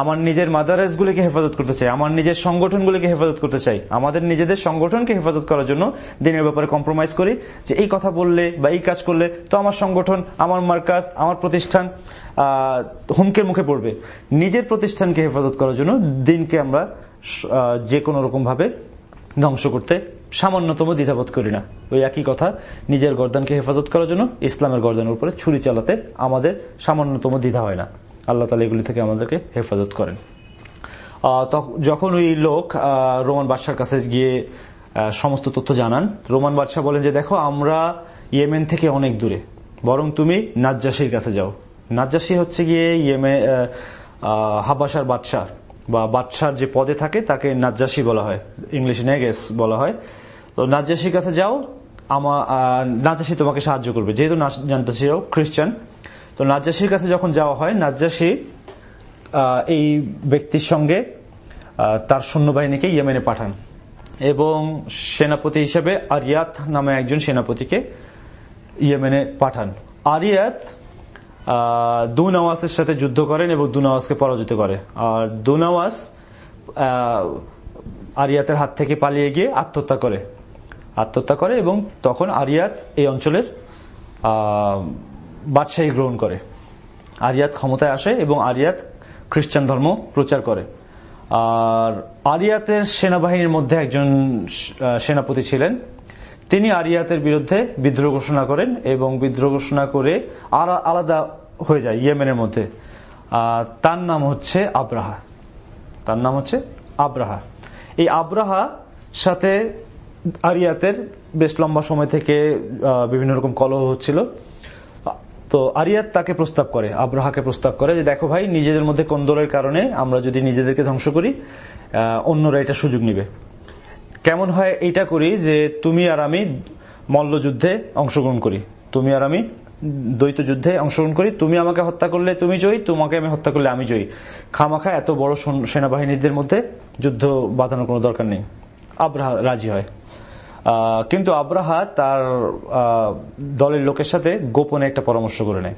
আমার নিজের মাদারেস গুলিকে হেফাজত করতে চাই, আমার নিজের সংগঠনগুলিকে হেফাজত করতে চাই, আমাদের নিজেদের সংগঠনকে হেফাজত করার জন্য দিনের ব্যাপারে কম্প্রোমাইজ করি, যে এই কথা বললে বা এই কাজ করলে তো আমার সংগঠন, আমার মার্কাজ, আমার প্রতিষ্ঠান হুমকের মুখে পড়বে। নিজের প্রতিষ্ঠানকে হেফাজত করার জন্য দিনকে আমরা যে কোনো রকম ভাবে ধ্বংস করতে সামান্যতম দ্বিধাবোধ করি না। ওই একই কথা, নিজের গর্দানকে হেফাজত করার জন্য ইসলামের গর্দানের উপরে ছুরি চালাতে আমাদের সামান্যতম দ্বিধা হয় না। আল্লাহ তালা এগুলি থেকে আমাদেরকে হেফাজত করেন। যখন ওই লোক রোমান বাদশার কাছে গিয়ে সমস্ত তথ্য জানান, রোমান বাদশাহ বলেন যে, দেখো, আমরা ইয়েমেন থেকে অনেক দূরে, বরং তুমি নাজ্জাসির কাছে যাও। নাজ্জাসি হচ্ছে গিয়ে ইয়েমে হাবাসার বাদশাহ, বা বাদশার যে পদে থাকে, তাকে নাজ্জাসি বলা হয়। ইংলিশে নেগেস বলা হয়। তো নাজ্জাসির কাছে যাও আমার নাজাসি তোমাকে সাহায্য করবে। যেহেতু খ্রিস্টান তো নাজাসির কাছে যখন যাওয়া হয় আহ, এই ব্যক্তির সঙ্গে তার সৈন্যবাহিনীকে ইয়েমেনে পাঠান এবং সেনাপতি হিসেবে আরিয়াত নামে একজন সেনাপতিকে ইয়েমেনে পাঠান। আরিয়াত আহ, দুনাওয়াসের সাথে যুদ্ধ করেন এবং দুনাওয়াসকে পরাজিত করে। আর দুনাওয়াস আহ, আরিয়াতের হাত থেকে পালিয়ে গিয়ে আত্মহত্যা করে। আত্মহত্যা করে এবং তখন আরিয়াত এই অঞ্চলের বাদশাহী গ্রহণ করে। আরিয়াত ক্ষমতায় আসে এবং আরিয়াত খ্রিস্টান ধর্ম প্রচার করে। আর আরিয়াতের সেনাবাহিনীর মধ্যে একজন সেনাপতি ছিলেন। তিনি আরিয়াতের বিরুদ্ধে বিদ্রোহ ঘোষণা করেন এবং বিদ্রোহ ঘোষণা করে আলাদা হয়ে যায় ইয়েমেনের মধ্যে। তার নাম হচ্ছে আব্রাহা। তার নাম হচ্ছে আব্রাহা। এই আব্রাহা সাথে আরিয়াতের বেশ লম্বা সময় থেকে বিভিন্ন রকম কলহ হচ্ছিল। তো আরিয়াত তাকে প্রস্তাব করে, আব্রাহাকে প্রস্তাব করে যে, দেখো ভাই, নিজেদের মধ্যে কোন্দলের কারণে আমরা যদি নিজেদেরকে ধ্বংস করি অন্যরা এটা সুযোগ নিবে। কেমন হয় এইটা করি যে, তুমি আর আমি মল্লযুদ্ধে অংশগ্রহণ করি। তুমি আর আমি দ্বৈত যুদ্ধে অংশগ্রহণ করি। তুমি আমাকে হত্যা করলে তুমি জয়ী, তোমাকে আমি হত্যা করলে আমি জয়ী। খামাখা এত বড় সন- সেনাবাহিনীদের মধ্যে যুদ্ধ বাঁধানোর কোনো দরকার নেই। আব্রাহা রাজি হয়। কিন্তু আব্রাহা তার দলের লোকের সাথে গোপনে একটা পরামর্শ করে নেয়।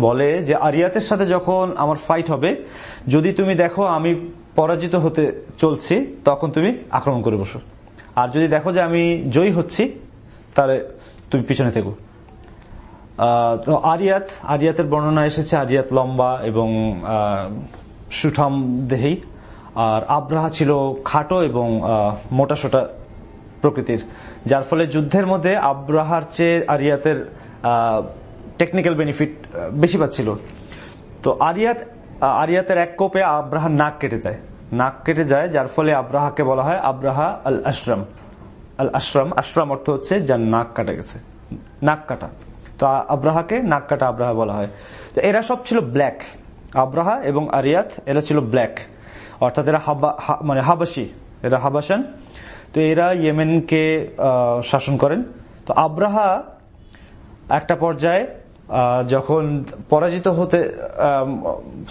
বলে যে, আরিয়াতের সাথে যখন আমার ফাইট হবে, যদি তুমি দেখো আমি পরাজিত হতে চলছি, তখন তুমি আক্রমণ করে বসো। আর যদি দেখো যে আমি জয়ী হচ্ছি, তাহলে তুমি পিছনে থেকো। তো আরিয়াত, আরিয়াতের বর্ণনা এসেছে, আরিয়াত লম্বা এবং সুঠাম দেহি আর আব্রাহা ছিল খাটো এবং মোটা সোটা প্রকৃতির, যার ফলে যুদ্ধের মধ্যে আব্রাহার চেয়ে আরিয়াতের টেকনিক্যাল বেনিফিট বেশি পাচ্ছিল। তো আরিয়াত আরিয়াতের এক কোপে আব্রাহার নাক কেটে যায়। নাক কেটে যায়, যার ফলে আব্রাহাকে বলা হয় আব্রাহা আল আশরাম আল আশরাম আশরাম অর্থ হচ্ছে যার নাক কাটা গেছে, নাক কাটা। তো আব্রাহাকে নাক কাটা আব্রাহা বলা হয়। তো এরা সব ছিল ব্ল্যাক আব্রাহা এবং আরিয়াত, এরা ছিল ব্ল্যাক অর্থাৎ এরা হাবা- মানে হাবাসি। এরা হাবাসান। তো এরা ইয়েমেনকে শাসন করেন। তো আব্রাহা একটা পর্যায়ে যখন পরাজিত হতে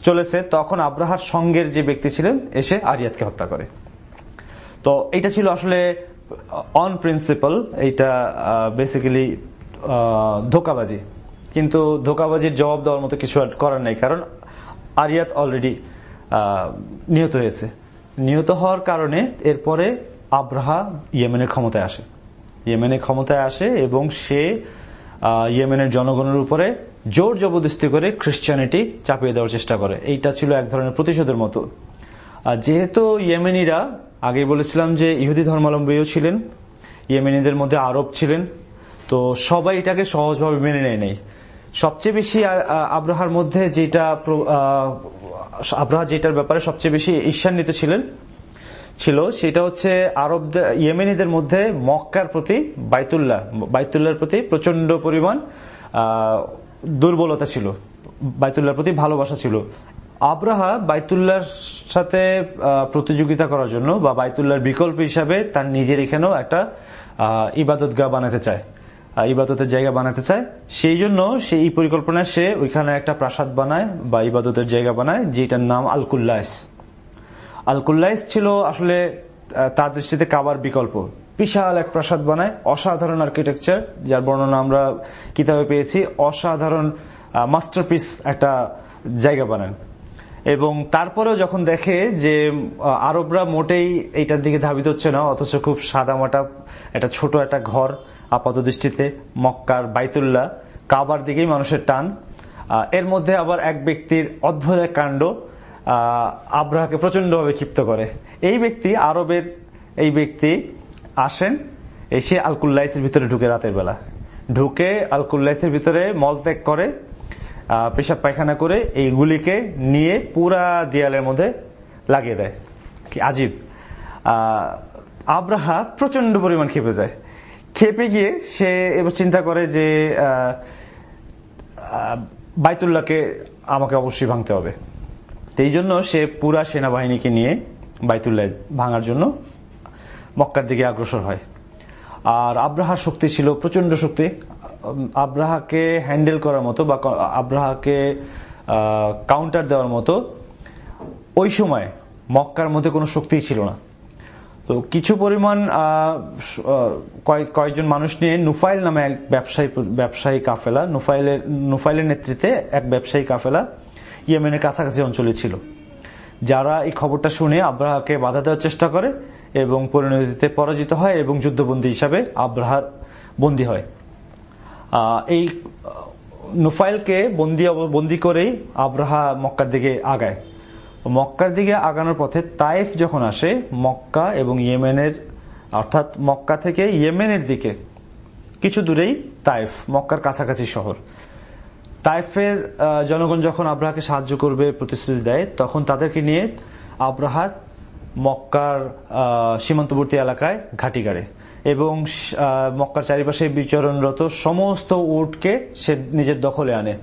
চলেছে, তখন আব্রাহার সঙ্গের যে ব্যক্তি ছিলেন, এসে আরিয়াতকে হত্যা করে। তো এটা ছিল আসলে অন প্রিন্সিপাল এইটা বেসিক্যালি ধোকাবাজি। কিন্তু ধোকাবাজির জবাব দেওয়ার মতো কিছু করার নেই, কারণ আরিয়াত অলরেডি নিহত হয়েছে। নিহত হওয়ার কারণে এরপরে আব্রাহা ইয়েমেনের ক্ষমতায় আসে। ইয়েমেনের ক্ষমতায় আসে এবং সে ইয়েমেনের জনগণের উপরে জোর জবরদস্তি করে খ্রিস্টানিটি চাপিয়ে দেওয়ার চেষ্টা করে। এইটা ছিল এক ধরনের প্রতিশোধের মতো। যেহেতু ইয়েমেনিরা, আগে বলেছিলাম যে ইহুদি ধর্মাবলম্বীও ছিলেন, ইয়েমেনিদের মধ্যে আরব ছিলেন, তো সবাই এটাকে সহজভাবে মেনে নেয় নাই। সবচেয়ে বেশি আব্রাহার মধ্যে যেটা আব্রাহা যেটার ব্যাপারে সবচেয়ে বেশি ঈর্ষান্বিত ছিলেন ছিল সেটা হচ্ছে আরব ইয়েমেনিদের মধ্যে মক্কার প্রতি বাইতুল্লাহ বাইতুল্লাহর প্রতি প্রচণ্ড পরিমাণ দুর্বলতা ছিল বাইতুল্লাহর প্রতি ভালোবাসা ছিল। আব্রাহা বাইতুল্লাহর সাথে প্রতিযোগিতা করার জন্য বা বাইতুল্লাহর বিকল্প হিসাবে তার নিজের এখানেও একটা আহ, ইবাদতগাহ বানাতে চায়। ইবাদতের জায়গা বানাতে চায়। সেই জন্য সে এই পরিকল্পনায় সে ওইখানে একটা প্রাসাদ বানায় বা ইবাদতের জায়গা বানায় যেটার নাম আলকুল্লাইস আলকুল্লাইস ছিল আসলে তার দৃষ্টিতে কাবার বিকল্প। বিশাল এক প্রাসাদ বানায়, অসাধারণ আর্কিটেকচার যার বর্ণনা আমরা কিতাবে পেয়েছি, অসাধারণ মাস্টারপিস একটা জায়গা বানান এবং তারপরেও যখন দেখে যে আরবরা মোটেই এইটার দিকে ধাবিত হচ্ছে না, অথচ খুব সাদামাটা, একটা ছোট একটা ঘর আপাত দৃষ্টিতে, মক্কার বাইতুল্লাহ, কাবার দিকেই মানুষের টান। এর মধ্যে আবার এক ব্যক্তির অদ্ভুত এক কাণ্ড আব্রাহাকে প্রচন্ডভাবে ক্ষিপ্ত করে। এই ব্যক্তি, আরবের এই ব্যক্তি আসেন, এসে আলকুল্লাইসের ভিতরে ঢুকে রাতের বেলা। ঢুকে আলকুল্লাইসের ভিতরে মলত্যাগ করে পেশাব পায়খানা করে এইগুলিকে নিয়ে পুরা দেয়ালের মধ্যে লাগিয়ে দেয়। কি আজীব। আব্রাহা প্রচণ্ড পরিমাণ খেপে যায়। খেপে গিয়ে সে এবার চিন্তা করে যে বাইতুল্লাহকে আমাকে অবশ্যই ভাঙতে হবে। এই জন্য সে পুরা সেনাবাহিনীকে নিয়ে বাইতুল্লাহ ভাঙার জন্য মক্কার দিকে অগ্রসর হয়। আর আব্রাহার শক্তি ছিল প্রচণ্ড শক্তি। আব্রাহাকে হ্যান্ডেল করার মতো বা আব্রাহাকে কাউন্টার দেওয়ার মতো ওই সময় মক্কার মধ্যে কোনো শক্তি ছিল না। তো কিছু পরিমাণ কয়েকজন মানুষ নিয়ে নুফাইল নামে এক ব্যবসায়ী ব্যবসায়ী কাফেলা, নুফাইলের নুফাইলের নেতৃত্বে এক ব্যবসায়ী কাফেলা ইয়েমেনের কাছাকাছি অঞ্চলে ছিল। যারা এই খবরটা শুনে আব্রাহাকে বাধা দেওয়ার চেষ্টা করে এবং পরিণতিতে পরাজিত হয় এবং যুদ্ধবন্দী হিসাবে আব্রাহার বন্দী হয়। এই নুফাইলকে বন্দি বন্দি করেই আব্রাহা মক্কার দিকে আগায়। মক্কার দিকে আগানোর পথে তাইফ যখন আসে, মক্কা এবং ইয়েমেনের, অর্থাৎ মক্কা থেকে ইয়েমেনের দিকে, কিছু দূরেই তাইফ মক্কার কাছাকাছি শহর। তাইফের জনগণ যখন আব্রাহাকে সাহায্য করবে প্রতিশ্রুতি দেয় তখন তাদেরকে নিয়ে আব্রাহা মক্কার সীমান্তবর্তী এলাকায় ঘাঁটি গাড়ে এবং মক্কার চারিপাশে বিচরণরত সমস্ত উটকে সে নিজের দখলে আনে।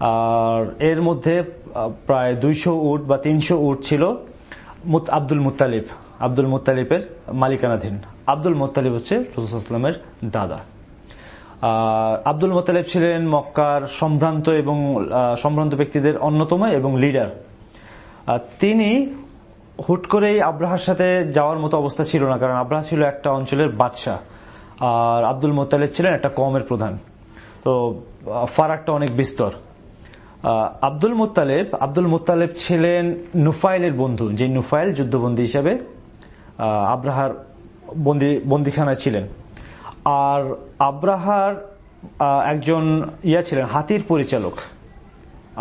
আর এর মধ্যে প্রায় দুইশো উট বা তিনশো উট ছিল আব্দুল মুত্তালিব আব্দুল মুত্তালিবের মালিকানাধীন। আব্দুল মুত্তালিব হচ্ছে রসুলামের দাদা। আহ, আব্দুল মোতালেব ছিলেন মক্কার সম্ভ্রান্ত এবং সম্ভ্রান্ত ব্যক্তিদের অন্যতম এবং লিডার। তিনি হুট করেই আব্রাহার সাথে যাওয়ার মতো অবস্থা ছিল না, কারণ আব্রাহা ছিল একটা অঞ্চলের বাদশাহ, আর আব্দুল মোতালেব ছিলেন একটা কমের প্রধান। তো ফারাকটা অনেক বিস্তর। আব্দুল মুত্তালেব আব্দুল মুত্তালেব ছিলেন নুফাইলের বন্ধু, যে নুফাইল যুদ্ধবন্দী হিসাবে আব্রাহার বন্দি, বন্দিখানায় ছিলেন। আর আব্রাহার একজন ইয়া ছিলেন, হাতির পরিচালক।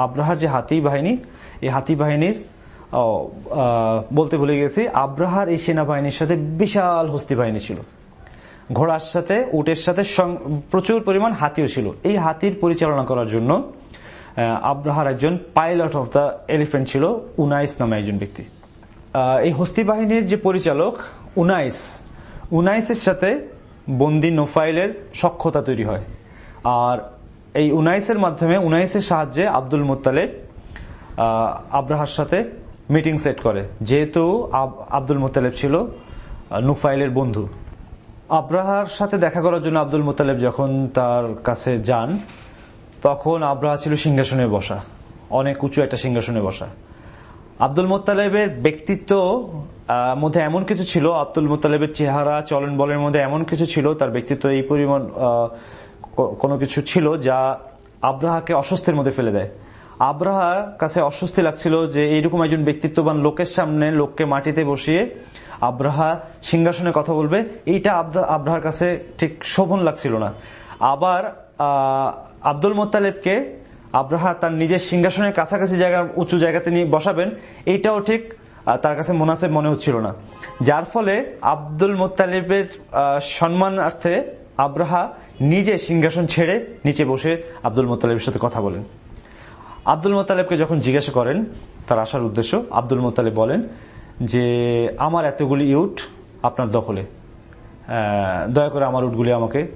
আব্রাহার যে হাতি বাহিনী, এই হাতি বাহিনীর বলতে ভুলে গেছি, আব্রাহার এই সেনাবাহিনীর সাথে বিশাল হস্তি বাহিনী ছিল। ঘোড়ার সাথে, উটের সাথে প্রচুর পরিমাণ হাতিও ছিল। এই হাতির পরিচালনা করার জন্য আব্রাহার একজন পাইলট অফ দ্য এলিফেন্ট ছিল, উনাইস নামে একজন ব্যক্তি। এই হস্তি বাহিনীর যে পরিচালক, উনাইস, উনাইসের সাথে বন্দি নোফাইলের সক্ষতা তৈরি হয়। আর এই উনাইসের মাধ্যমে, উনাইসের সাহায্যে আব্দুল মুত্তালেব আব্রাহার সাথে মিটিং সেট করে। যেহেতু আব- আব্দুল মোতালেব ছিল নুফাইলের বন্ধু। আব্রাহার সাথে দেখা করার জন্য আব্দুল মোতালেব যখন তার কাছে যান, তখন আব্রাহা ছিল সিংহাসনে বসা। অনেক উঁচু একটা সিংহাসনে বসা। আব্দুল মোত্তালেবের ব্যক্তিত্ব মধ্যে এমন কিছু ছিল, আব্দুল মোত্তালেবের চেহারা, চলন বলের মধ্যে এমন কিছু ছিল, তার ব্যক্তিত্ব এই পরিমাণ কোনো কিছু ছিল যা আব্রাহাকে অস্বস্তির মধ্যে ফেলে দেয়। আব্রাহার কাছে অস্বস্তি লাগছিল যে এইরকম একজন ব্যক্তিত্ববান লোকের সামনে লোককে মাটিতে বসিয়ে আব্রাহা সিংহাসনে কথা বলবে, এইটা আব্রাহার কাছে ঠিক শোভন লাগছিল না। আবার আব্দুল মোত্তালেবকে আব্রাহা তার নিজের সিংহাসনের কাছাকাছি জায়গা, উঁচু জায়গাতে নিয়ে বসাবেন, এইটাও ঠিক তার কাছে মোনাসেব মনে হচ্ছিল না। যার ফলে আব্দুল মোত্তালিবের সম্মানার্থে আব্রাহা নিজে সিংহাসন ছেড়ে নিচে বসে আব্দুল মোত্তালিবের সাথে কথা বলেন। আব্দুল মোতালেবকে যখন জিজ্ঞাসা করেন, তার আসার উদ্দেশ্য, আব্দুল মোতালেব বলেন যে, আমার এতগুলি ইউট আপনার দখলে। দয়া করে আমার উটগুলি আমাকে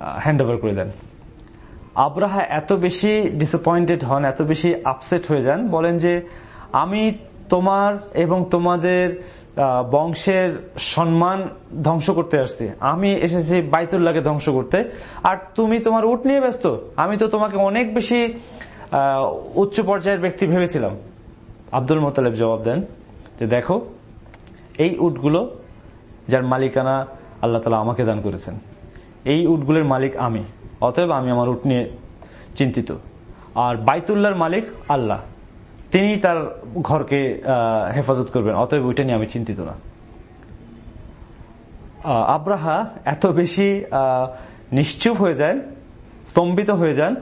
হ্যান্ড ওভার করে দেন। আব্রাহা এত বেশি ডিসঅ্যাপয়েন্টেড হন, এত বেশি আপসেট হয়ে যান, বলেন যে, আমি তোমার এবং তোমাদের বংশের সম্মান ধ্বংস করতে আসছি। আমি এসেছি বাইতুল্লাহকে ধ্বংস করতে। আর তুমি তোমার উট নিয়ে ব্যস্ত। আমি তো তোমাকে অনেক বেশি উচ্চ পর্যায়ের ব্যক্তি ভেবেছিলাম। আব্দুল মোতালেব জবাব দেন যে, দেখো, এই উটগুলো যার মালিকানা আল্লাহ তালা আমাকে দান করেছেন। এই উটগুলোর মালিক আমি। অতএব আমি আমার উট নিয়ে চিন্তিত। আর বাইতুল্লাহর মালিক আল্লাহ। তিনি তার ঘরকে হেফাজত করবেন। অতএব ওইটা নিয়ে আমি চিন্তিত না। আব্রাহা এত বেশি নিশ্চুপ হয়ে যায় স্তম্ভিত হয়ে যান,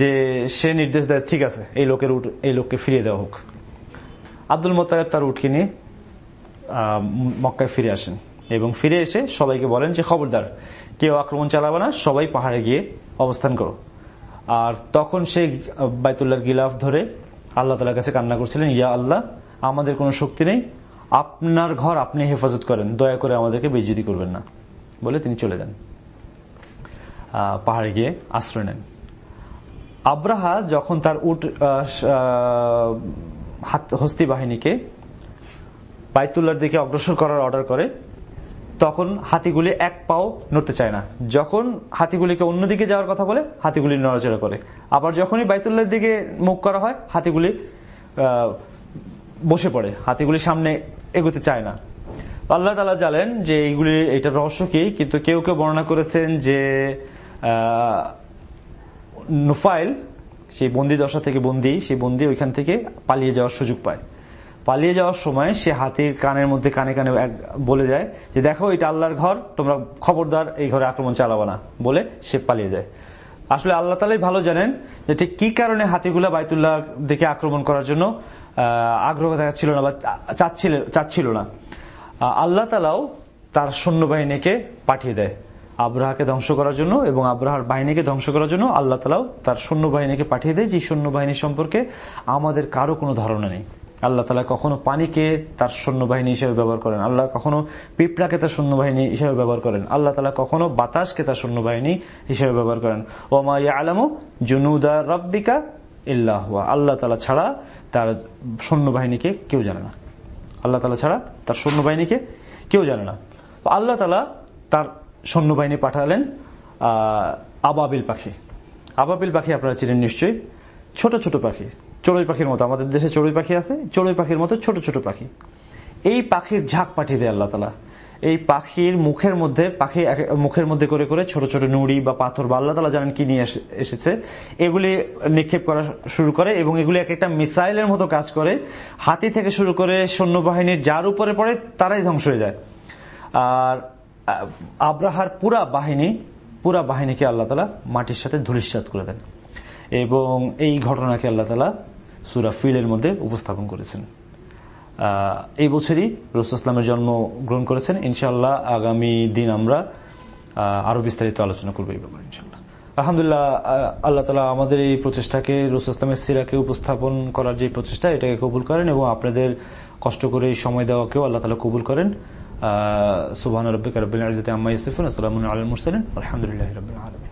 যে সে নির্দেশ দেয়, ঠিক আছে, এই লোকের উট এই লোককে ফিরিয়ে দেওয়া হোক। আব্দুল মোতালেব তার উটকে নিয়ে মক্কায় ফিরে আসেন এবং ফিরে এসে সবাইকে বলেন যে, খবরদার, কেউ আক্রমণ চালাবে না, সবাই পাহাড়ে গিয়ে অবস্থান করো। আর তখন সে বাইতুল্লাহর গিলাফ ধরে আল্লাহ তালার কাছে কান্না করছিলেন, ইয়া আল্লাহ, আমাদের কোনো শক্তি নেই। আপনার ঘর আপনি হেফাজত করেন। দয়া করে আমাদেরকে বেজ্জুতি করবেন না। বলে তিনি চলে যান। পাহাড়ে গিয়ে আশ্রয় নেন। আব্রাহা যখন তার উট হস্তি বাহিনীকে বাইতুল্লার দিকে অগ্রসর করার অর্ডার করে তখন হাতিগুলি এক পাও নড়তে চায় না। যখন হাতিগুলিকে অন্যদিকে যাওয়ার কথা বলে, হাতিগুলি নড়াচড়া করে। আবার যখনই বাইতুল্লার দিকে মুখ করা হয়, হাতিগুলি বসে পড়ে। হাতিগুলি সামনে এগোতে চায় না। আল্লাহ তালা জানেন যে এইগুলি এটা রহস্য কি, কিন্তু কেউ কেউ বর্ণনা করেছেন যে নুফাইল, সেই বন্দি দশা থেকে বন্দি, সেই বন্দি ওইখান থেকে পালিয়ে যাওয়ার সুযোগ পায়। পালিয়ে যাওয়ার সময় সে হাতির কানের মধ্যে কানে কানে বলে যায় যে, দেখো, এটা আল্লাহর ঘর, তোমরা খবরদার এই ঘরে আক্রমণ চালাবো না, বলে সে পালিয়ে যায়। আসলে আল্লাহ তালাই ভালো জানেন যে, ঠিক কি কারণে হাতিগুলা বাইতুল্লাহ দিকে আক্রমণ করার জন্য আগ্রহ দেখাচ্ছিল না বা চাচ্ছিল চাচ্ছিল না। আল্লাহ তালাও তার সৈন্যবাহিনীকে পাঠিয়ে দেয় আব্রাহাকে ধ্বংস করার জন্য এবং আব্রাহার বাহিনীকে ধ্বংস করার জন্য আল্লাহ তালাও তার সৈন্যবাহিনীকে পাঠিয়ে দেয়, যে সৈন্যবাহিনী সম্পর্কে আমাদের কারও কোনো ধারণা নেই। আল্লাহ তালা কখনো পানিকে তার সৈন্যবাহিনী হিসেবে ব্যবহার করেন। আল্লাহ কখনো পিঁপড়াকে তার সৈন্যবাহিনী হিসেবে ব্যবহার করেন। আল্লাহ তালা কখনো বাতাসকে তার সৈন্যবাহিনী হিসেবে ব্যবহার করেন। ওমা ইয়া আলামু জুনুদা রব্বিকা ইল্লাহ আল্লাহ তালা ছাড়া তার সৈন্যবাহিনীকে কেউ জানে না। আল্লাহ তালা ছাড়া তার সৈন্যবাহিনীকে কেউ জানে না। আল্লাহ তালা তার সৈন্যবাহিনী পাঠালেন আবাবিল পাখি। আবাবিল পাখি আপনারা চিনেন নিশ্চয়ই। ছোট ছোট পাখি। চড়ুই পাখির মতো। আমাদের দেশে চড়ুই পাখি আছে, চড়ুই পাখির মতো ছোট ছোট পাখি। এই পাখির ঝাঁক পাঠিয়ে দেয় আল্লাহ তালা। এই পাখির মুখের মধ্যে, পাখি মুখের মধ্যে করে করে ছোট ছোট নুড়ি বা পাথর বা আল্লাহ তালা জানেন কি নিয়ে এসে- এসেছে, এগুলি নিক্ষেপ করা শুরু করে এবং এগুলি এক একটা মিসাইলের মতো কাজ করে। হাতি থেকে শুরু করে সৈন্যবাহিনীর যার উপরে পড়ে তারাই ধ্বংস হয়ে যায়। আর আব্রাহার পুরা বাহিনী, পুরা বাহিনীকে আল্লাহ তালা মাটির সাথে ধূলিসাৎ করে দেন। এবং এই ঘটনাকে আল্লাহ তালা সুরা ফিলের মধ্যে উপস্থাপন করেছেন। এই বছরই রসুলামের জন্ম গ্রহণ করেছেন। ইনশাল্লাহ আগামী দিন আমরা আরও বিস্তারিত আলোচনা করব এই ব্যাপারে ইনশাআল্লাহ। আলহামদুলিল্লাহ আল্লাহ তালা আমাদের এই প্রচেষ্টাকে, রসুল ইসলামের সিরাকে উপস্থাপন করার যে প্রচেষ্টা, এটাকে কবুল করেন এবং আপনাদের কষ্ট করে এই সময় দেওয়াকেও আল্লাহ তালা কবুল করেন। সুবাহ রব্বিক রবিল আম্মা ইসিফুন আসসালামু আলম মুরসালিন, আলহামদুলিল্লাহ রবিল আলম